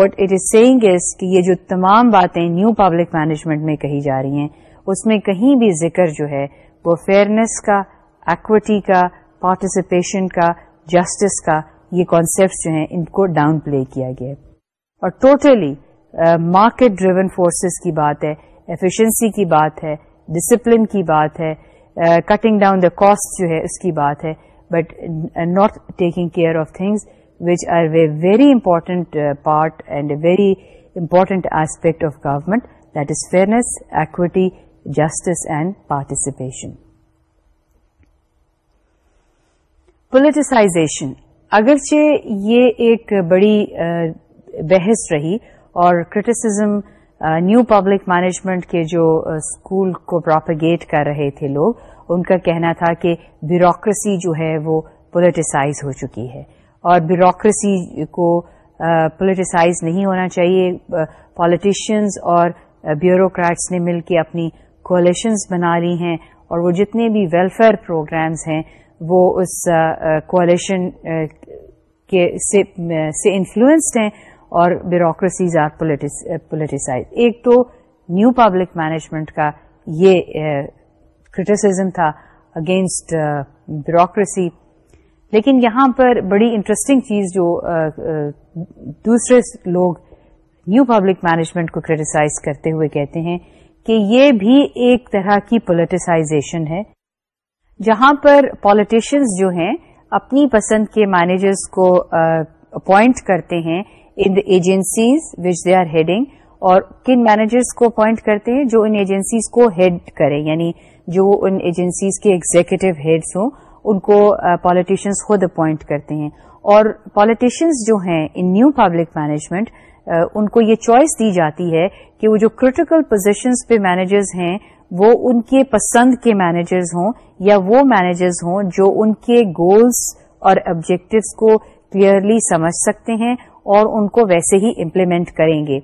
what it is seeing is کہ یہ جو تمام باتیں new public management میں کہی جا رہی ہیں اس میں کہیں بھی ذکر جو ہے وہ فیئرنیس کا ایکوٹی کا پارٹیسپیشن کا جسٹس کا یہ کانسیپٹس جو ہیں ان کو ڈاؤن پلے کیا گیا ہے اور ٹوٹلی مارکیٹ ڈریون فورسز کی بات ہے ایفیشنسی کی بات ہے ڈسپلن کی بات ہے کٹنگ ڈاؤن دا کاسٹ جو ہے اس کی بات ہے but not taking care of things which are very important part and a very important aspect of government that is fairness equity justice and participation politicization اگرچہ یہ ایک بڑی بحث رہی اور کرٹیسزم نیو پبلک مینجمنٹ کے جو اسکول کو پراپگیٹ کر رہے تھے لوگ ان کا کہنا تھا کہ بیوروکریسی جو ہے وہ پولیٹیسائز ہو چکی ہے اور بیوروکریسی کو پولیٹیسائز نہیں ہونا چاہیے پالیٹیشینز اور بیوروکریٹس نے مل کے اپنی کولیشنز بنا لی ہیں اور وہ جتنے بھی ویلفیئر پروگرامز ہیں وہ اس کے سے انفلوئنسڈ ہیں اور بیوروکریسیز آر پولیٹیسائز ایک تو نیو پبلک مینجمنٹ کا یہ کرٹیسزم تھا اگینسٹ بیوروکریسی لیکن یہاں پر بڑی انٹرسٹنگ چیز جو دوسرے لوگ نیو پبلک مینجمنٹ کو کرٹیسائز کرتے ہوئے کہتے ہیں کہ یہ بھی ایک طرح کی پولیٹیسائزیشن ہے جہاں پر پالیٹیشینز جو ہیں اپنی پسند کے مینیجرس کو اپوائنٹ کرتے ہیں in the agencies which they are heading or کن مینیجرس کو اپوائنٹ کرتے ہیں جو ان ایجنسیز کو ہیڈ کرے یعنی جو ان ایجنسیز کے ایگزیکٹو ہیڈس ہوں ان کو پالیٹیشنز خود اپوائنٹ کرتے ہیں اور پالیٹیشینس جو ہیں ان نیو پبلک مینجمنٹ ان کو یہ چوائس دی جاتی ہے کہ وہ جو کرٹیکل پوزیشنز پہ مینیجرز ہیں وہ ان کے پسند کے مینیجرز ہوں یا وہ مینیجرز ہوں جو ان کے گولز اور آبجیکٹوس کو کلیئرلی سمجھ سکتے ہیں اور ان کو ویسے ہی امپلیمنٹ کریں گے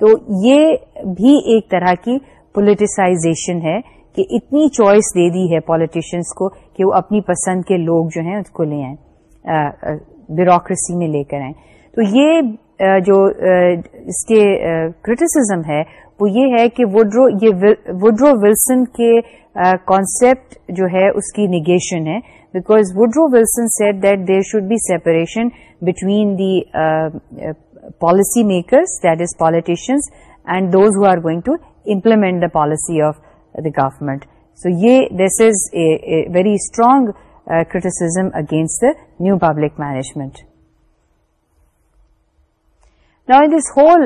تو یہ بھی ایک طرح کی پولیٹیسائزیشن ہے کہ اتنی چوائس دے دی ہے پالیٹیشینس کو کہ وہ اپنی پسند کے لوگ جو ہیں اس کو لے آئیں بیوروکریسی میں لے کر آئیں تو یہ جو اس کے کرٹیسزم ہے وہ یہ ہے کہ وڈرو یہ وڈرو ولسن کے کانسپٹ جو ہے اس کی نگیشن ہے because Woodrow Wilson said that there should be separation between the policy makers that is politicians and those who are going to implement the policy of the government so یہ this is a very strong criticism against the new public management نا this whole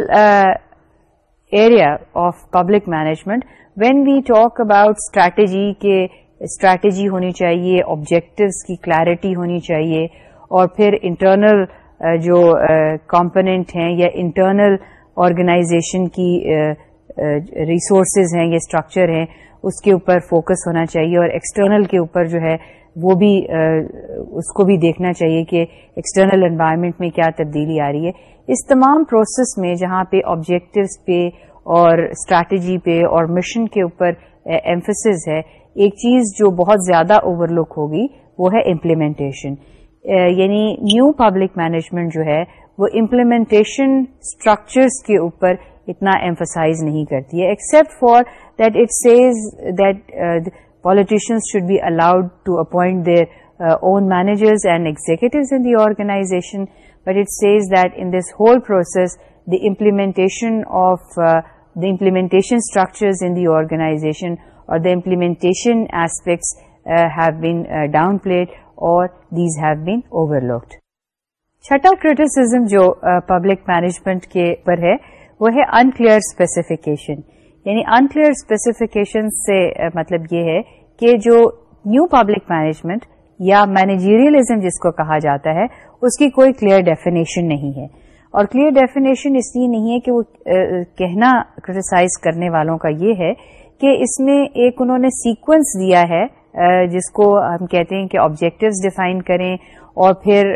area of public management when we talk about strategy کے strategy ہونی چاہیے objectives کی clarity ہونی چاہیے اور پھر انٹرنل جو کمپنیٹ ہیں یا انٹرنل آرگنائزیشن کی ریسورسز ہیں یا اسٹرکچر ہیں اس کے اوپر فوکس ہونا چاہیے اور ایکسٹرنل کے اوپر جو ہے وہ بھی اس کو بھی دیکھنا چاہیے کہ ایکسٹرنل انوائرمنٹ میں کیا تبدیلی آ رہی ہے اس تمام پروسیس میں جہاں پہ آبجیکٹوس پہ اور اسٹریٹجی پہ اور مشن کے اوپر ایمفسز ہے ایک چیز جو بہت زیادہ اوور لک ہوگی وہ ہے امپلیمنٹیشن یعنی نیو پبلک مینجمنٹ جو ہے وہ امپلیمنٹیشن اسٹرکچرس کے اوپر اتنا ایمفسائز نہیں کرتی ہے except for that it says that politicians should be allowed to appoint their own managers and organization the it but it says that in this whole process the implementation of the implementation structures in the organization or implementation implementation uh, have been downplayed or these have been over چھٹا criticism جو public management کے پر ہے وہ ہے unclear specification یعنی unclear specification سے مطلب یہ ہے کہ جو نیو پبلک مینجمنٹ یا مینیجیریلزم جس کو کہا جاتا ہے اس کی کوئی کلیئر ڈیفینیشن نہیں ہے اور کلیئر ڈیفینیشن اس لیے نہیں ہے کہ وہ کہنا کرٹیسائز کرنے والوں کا یہ ہے کہ اس میں ایک انہوں نے سیکوینس دیا ہے جس کو ہم کہتے ہیں کہ آبجیکٹوز ڈیفائن کریں اور پھر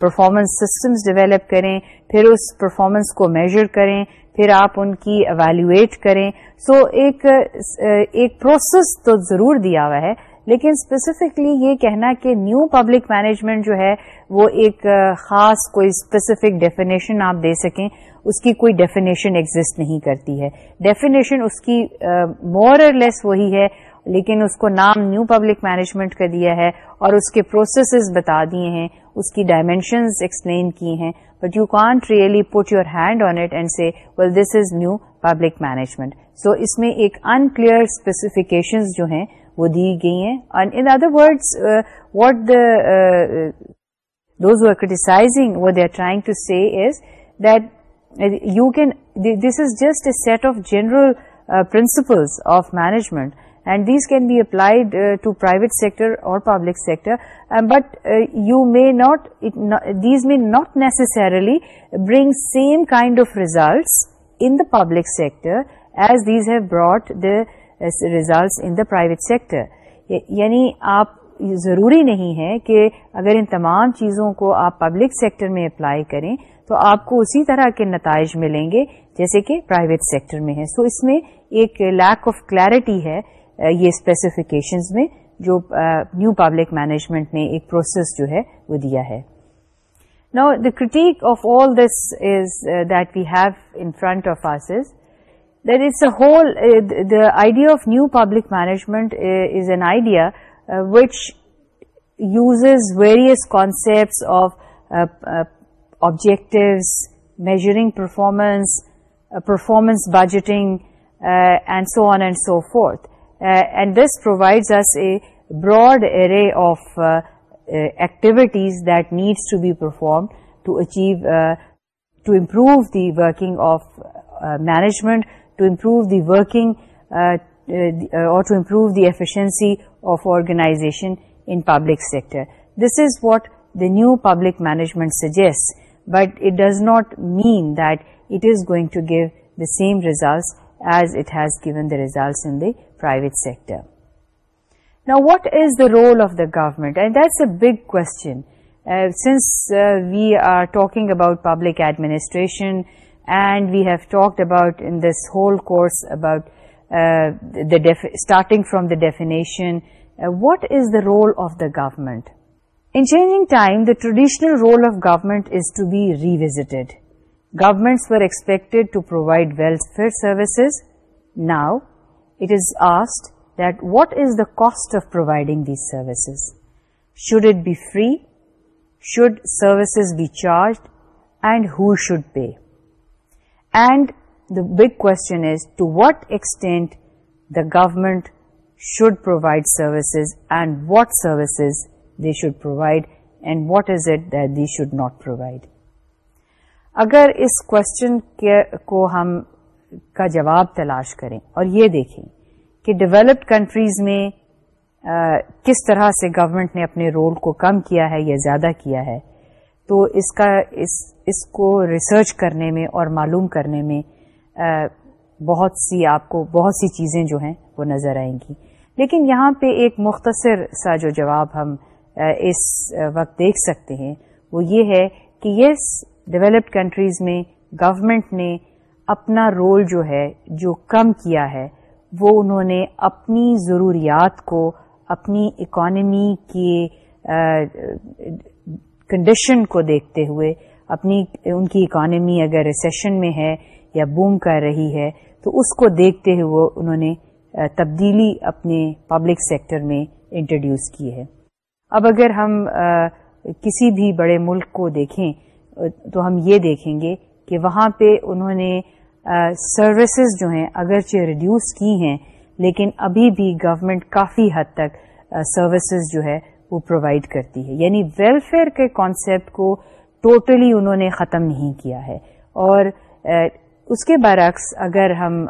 پرفارمنس سسٹمز ڈیولپ کریں پھر اس پرفارمنس کو میجر کریں پھر آپ ان کی اویلویٹ کریں سو ایک ایک پروسیس تو ضرور دیا ہوا ہے لیکن اسپیسیفکلی یہ کہنا کہ نیو پبلک مینجمنٹ جو ہے وہ ایک خاص کوئی اسپیسیفک ڈیفینیشن آپ دے سکیں اس کی کوئی ڈیفینیشن ایگزٹ نہیں کرتی ہے ڈیفینیشن اس کی مور اور لیس وہی ہے لیکن اس کو نام نیو پبلک مینجمنٹ کا دیا ہے اور اس کے پروسیسز بتا دیے ہیں اس کی ڈائمینشنز ایکسپلین کی ہیں but you can't really put your hand on it and say well this is new public management so اس میں ایک ان کلیئر اسپیسیفکیشنز جو ہیں وہ دی گئی ہیں and in other word what the those what they are trying to see is that you can this is just a set of general principle of management and these can be applied to private sector or public sector but you may not these may not necessarily bring same kind of results in the public sector as these have brought the results in the private sector یعنی آپ ضروری نہیں ہے کہ اگر ان تمام چیزوں کو آپ پبلک سیکٹر میں اپلائی کریں تو آپ کو اسی طرح کے نتائج ملیں گے جیسے کہ پرائیویٹ سیکٹر میں ہے سو so اس میں ایک لیک آف کلیرٹی ہے یہ اسپیسیفکیشنز میں جو نیو پبلک مینجمنٹ نے ایک پروسیس جو ہے وہ دیا ہے نا the critique of all this is that we have in front of us is that is a whole the idea of new public management is an idea which uses various concepts of objectives measuring performance performance budgeting and so on and so forth Uh, and this provides us a broad array of uh, uh, activities that needs to be performed to achieve, to improve the working of management, to improve the working or to improve the efficiency of organization in public sector. This is what the new public management suggests, but it does not mean that it is going to give the same results as it has given the results in the private sector. Now, what is the role of the government? And that's a big question. Uh, since uh, we are talking about public administration, and we have talked about in this whole course about uh, starting from the definition, what is the role of the government? In changing time, the traditional role of government is to be revisited. Governments were expected to provide welfare services. Now, it is asked that what is the cost of providing the services should it be free should services be charged and who should pay and the big question is to what extent the government should provide services and what services they should provide and what is it that they should not provide اگر اس كوشچن كو ہم کا جواب تلاش کریں اور یہ دیکھیں کہ ڈیولپڈ کنٹریز میں آ, کس طرح سے گورنمنٹ نے اپنے رول کو کم کیا ہے یا زیادہ کیا ہے تو اس کا اس اس کو ریسرچ کرنے میں اور معلوم کرنے میں آ, بہت سی آپ کو بہت سی چیزیں جو ہیں وہ نظر آئیں گی لیکن یہاں پہ ایک مختصر سا جو جواب ہم آ, اس وقت دیکھ سکتے ہیں وہ یہ ہے کہ یہ ڈیولپڈ کنٹریز میں گورنمنٹ نے اپنا رول جو ہے جو کم کیا ہے وہ انہوں نے اپنی ضروریات کو اپنی اکانمی کی کنڈیشن کو دیکھتے ہوئے اپنی ان کی اکانمی اگر ریسیشن میں ہے یا بوم کر رہی ہے تو اس کو دیکھتے ہوئے انہوں نے تبدیلی اپنے پبلک سیکٹر میں انٹروڈیوس کی ہے اب اگر ہم کسی بھی بڑے ملک کو دیکھیں تو ہم یہ دیکھیں گے کہ وہاں پہ انہوں نے سروسز جو ہیں اگرچہ ریڈیوس کی ہیں لیکن ابھی بھی گورنمنٹ کافی حد تک سروسز جو ہے وہ پرووائڈ کرتی ہے یعنی ویلفیئر کے کانسیپٹ کو ٹوٹلی انہوں نے ختم نہیں کیا ہے اور اس کے برعکس اگر ہم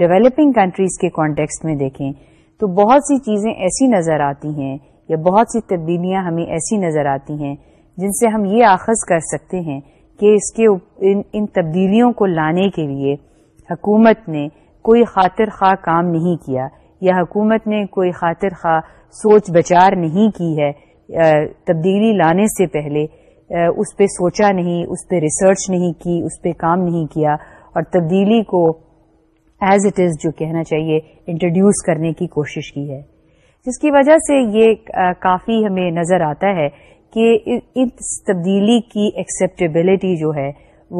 ڈیولپنگ کنٹریز کے کانٹیکسٹ میں دیکھیں تو بہت سی چیزیں ایسی نظر آتی ہیں یا بہت سی تبدیلیاں ہمیں ایسی نظر آتی ہیں جن سے ہم یہ آخذ کر سکتے ہیں کہ اس کے ان ان تبدیلیوں کو لانے کے لیے حکومت نے کوئی خاطر خواہ کام نہیں کیا یا حکومت نے کوئی خاطر خواہ سوچ بچار نہیں کی ہے تبدیلی لانے سے پہلے اس پہ سوچا نہیں اس پہ ریسرچ نہیں کی اس پہ کام نہیں کیا اور تبدیلی کو ایز اٹ از جو کہنا چاہیے انٹروڈیوس کرنے کی کوشش کی ہے جس کی وجہ سے یہ کافی ہمیں نظر آتا ہے کہ اس تبدیلی کی ایکسیپٹیبلٹی جو ہے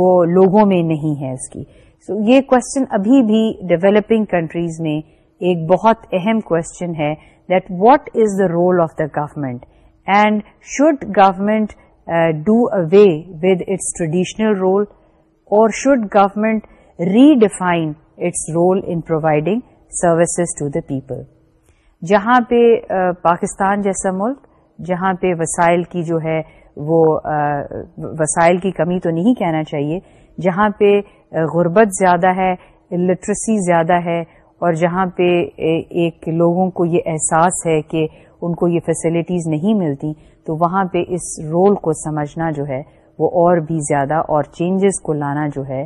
وہ لوگوں میں نہیں ہے اس کی سو so, یہ کوشچن ابھی بھی ڈیولپنگ کنٹریز میں ایک بہت اہم کوشچن ہے that what is the role of the government and should government do away with its traditional role or should government redefine its role in providing services to the people جہاں پہ uh, Pakistan جیسا ملک جہاں پہ وسائل کی جو ہے وہ وسائل کی کمی تو نہیں کہنا چاہیے جہاں پہ غربت زیادہ ہے لٹریسی زیادہ ہے اور جہاں پہ ایک لوگوں کو یہ احساس ہے کہ ان کو یہ فیسلٹیز نہیں ملتی تو وہاں پہ اس رول کو سمجھنا جو ہے وہ اور بھی زیادہ اور چینجز کو لانا جو ہے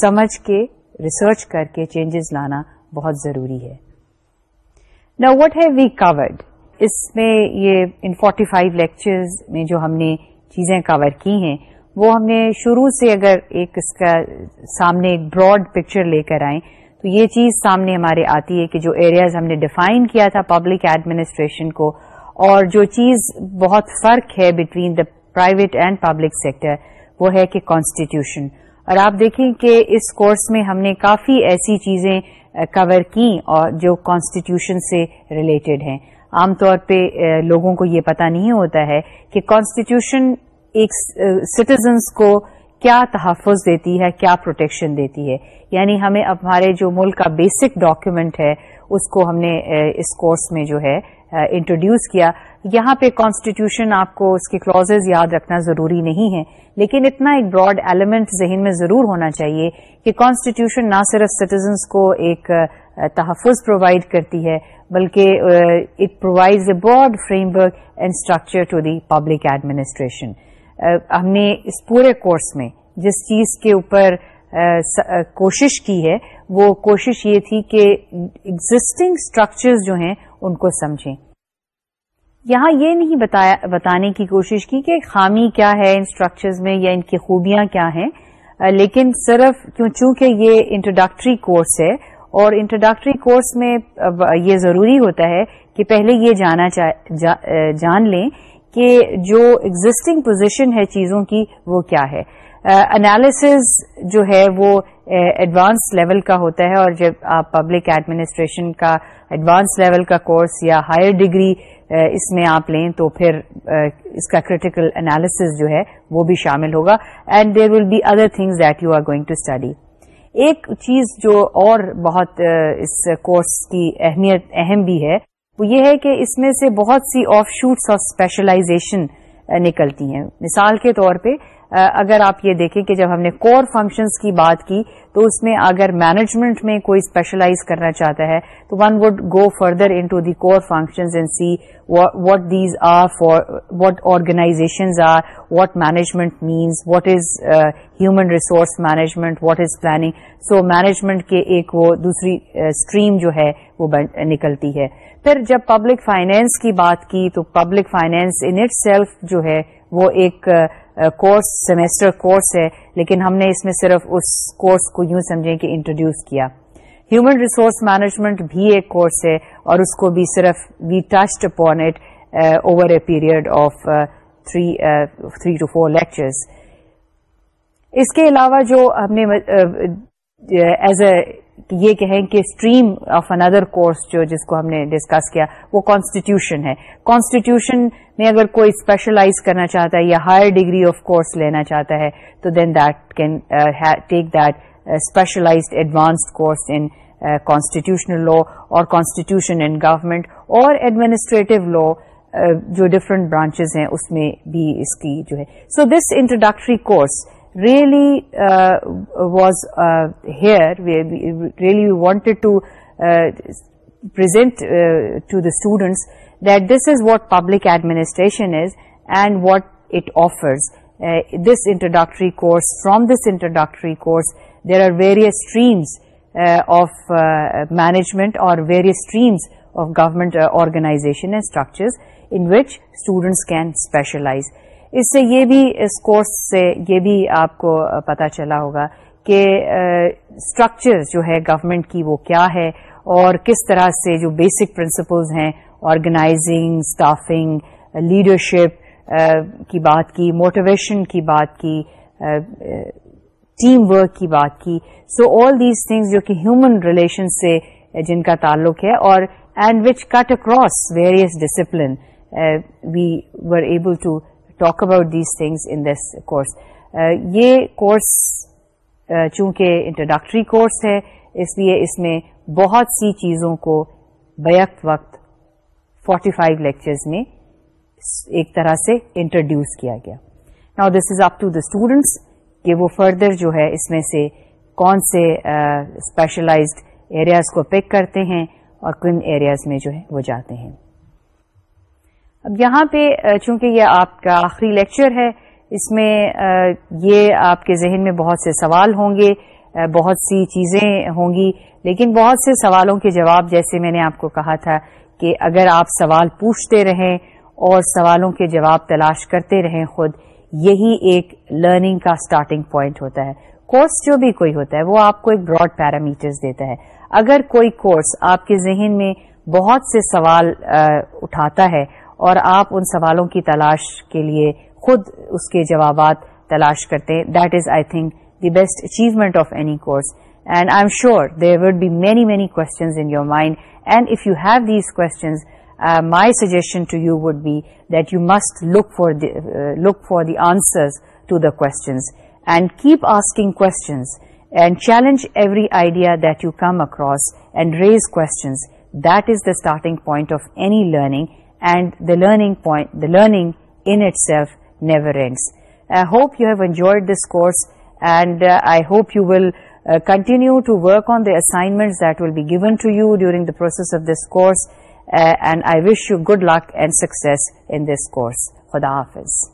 سمجھ کے ریسرچ کر کے چینجز لانا بہت ضروری ہے نا وٹ ہیو وی کورڈ اس میں یہ ان فورٹی لیکچرز میں جو ہم نے چیزیں کور کی ہیں وہ ہم نے شروع سے اگر ایک اس کا سامنے ایک براڈ پکچر لے کر آئیں تو یہ چیز سامنے ہمارے آتی ہے کہ جو ایریاز ہم نے ڈیفائن کیا تھا پبلک ایڈمنسٹریشن کو اور جو چیز بہت فرق ہے between the private and public sector وہ ہے کہ کانسٹیٹیوشن اور آپ دیکھیں کہ اس کورس میں ہم نے کافی ایسی چیزیں کور کی اور جو کانسٹیٹیوشن سے ریلیٹڈ ہیں عام طور پہ لوگوں کو یہ پتا نہیں ہوتا ہے کہ کانسٹیٹیوشن ایک سٹیزنس کو کیا تحفظ دیتی ہے کیا پروٹیکشن دیتی ہے یعنی ہمیں ہمارے جو ملک کا بیسک ڈاکیومنٹ ہے اس کو ہم نے اس کورس میں جو ہے انٹروڈیوس کیا یہاں پہ کانسٹیٹیوشن آپ کو اس کے کلوزز یاد رکھنا ضروری نہیں ہے لیکن اتنا ایک براڈ ایلیمنٹ ذہن میں ضرور ہونا چاہیے کہ کانسٹیٹیوشن نہ صرف سٹیزنس کو ایک تحفظ پرووائڈ کرتی ہے بلکہ it provides a broad framework and structure to the public administration ہم نے اس پورے کورس میں جس چیز کے اوپر uh, uh, کوشش کی ہے وہ کوشش یہ تھی کہ ایگزٹنگ اسٹرکچرز جو ہیں ان کو سمجھیں یہاں یہ نہیں بتانے کی کوشش کی کہ خامی کیا ہے ان اسٹرکچرز میں یا ان کی خوبیاں کیا ہیں uh, لیکن صرف کیوں چونکہ یہ انٹروڈکٹری کورس ہے اور انٹروڈکٹری کورس میں یہ ضروری ہوتا ہے کہ پہلے یہ جانا جان لیں کہ جو ایگزٹنگ پوزیشن ہے چیزوں کی وہ کیا ہے انالیسز uh, جو ہے وہ ایڈوانس uh, لیول کا ہوتا ہے اور جب آپ پبلک ایڈمنسٹریشن کا ایڈوانس لیول کا کورس یا ہائر ڈگری uh, اس میں آپ لیں تو پھر اس کا کریٹیکل انالیسز جو ہے وہ بھی شامل ہوگا and there will be other things that you are going to study ایک چیز جو اور بہت اس کورس کی اہمیت اہم بھی ہے وہ یہ ہے کہ اس میں سے بہت سی آف شوٹس آف اسپیشلائزیشن نکلتی ہیں مثال کے طور پہ اگر آپ یہ دیکھیں کہ جب ہم نے کور فنکشنز کی بات کی تو اس میں اگر مینجمنٹ میں کوئی اسپیشلائز کرنا چاہتا ہے تو one would go further into the core functions and see what these are for what organizations are what management means what is human resource management what is planning so management کے ایک وہ دوسری stream جو ہے وہ نکلتی ہے پھر جب پبلک فائنینس کی بات کی تو public finance in itself جو ہے وہ ایک کورس سیمسٹر کورس ہے لیکن ہم نے اس میں صرف اس کورس کو یوں سمجھیں کہ انٹروڈیوس کیا ہیومن ریسورس مینجمنٹ بھی ایک کورس ہے اور اس کو بھی صرف we touched upon it over a period of three two four lectures اس کے علاوہ جو ہم نے ایز uh, اے یہ کہیں کہ اسٹریم آف اندر کورس جو جس کو ہم نے ڈسکس کیا وہ کانسٹیٹیوشن ہے کانسٹیٹیوشن میں اگر کوئی اسپیشلائز کرنا چاہتا ہے یا ہائر ڈگری آف کورس لینا چاہتا ہے تو then that can take that specialized advance course in constitutional law or constitution in government or administrative law جو ڈفرنٹ برانچز ہیں اس میں بھی اس کی جو ہے so this introductory course really uh, was uh, here, where we really wanted to uh, present to the students that this is what public administration is and what it offers. This introductory course, from this introductory course, there are various streams of management or various streams of government organization and structures in which students can specialize. اس سے یہ بھی اس course سے یہ بھی آپ کو پتہ چلا ہوگا کہ اسٹرکچر جو ہے گورمنٹ کی وہ کیا ہے اور کس طرح سے جو بیسک پرنسپلز ہیں آرگنائزنگ اسٹافنگ لیڈرشپ کی بات کی موٹیویشن کی بات کی ٹیم ورک کی بات کی سو آل دیز تھنگز جو کہ ہیومن ریلیشن سے جن کا تعلق ہے اور and which cut across various discipline we were able to talk about these things in this course یہ کورس uh, چونکہ انٹروڈکٹری کورس ہے اس لیے اس میں بہت سی چیزوں کو بیک وقت 45 فائیو لیکچرز میں ایک طرح سے انٹروڈیوس کیا گیا نا this is up to the students کہ وہ فردر جو ہے اس میں سے کون سے اسپیشلائزڈ uh, ایریاز کو پک کرتے ہیں اور کن ایریاز میں جو ہے وہ جاتے ہیں اب یہاں پہ چونکہ یہ آپ کا آخری لیکچر ہے اس میں یہ آپ کے ذہن میں بہت سے سوال ہوں گے بہت سی چیزیں ہوں گی لیکن بہت سے سوالوں کے جواب جیسے میں نے آپ کو کہا تھا کہ اگر آپ سوال پوچھتے رہیں اور سوالوں کے جواب تلاش کرتے رہیں خود یہی ایک لرننگ کا سٹارٹنگ پوائنٹ ہوتا ہے کورس جو بھی کوئی ہوتا ہے وہ آپ کو ایک براڈ پیرامیٹرز دیتا ہے اگر کوئی کورس آپ کے ذہن میں بہت سے سوال اٹھاتا ہے اور آپ ان سوالوں کی تلاش کے لیے خود اس کے جوابات تلاش کرتے that is I think the best achievement of any course and I am sure there would be many many questions in your mind and if you have these questions my suggestion to you would be that you must look for look for the answers to the questions and keep asking questions and challenge every idea that you come across and raise questions that is the starting point of any learning and the learning in itself never ends. I hope you have enjoyed this course, and uh, I hope you will uh, continue to work on the assignments that will be given to you during the process of this course, uh, and I wish you good luck and success in this course. Khuda Hafiz.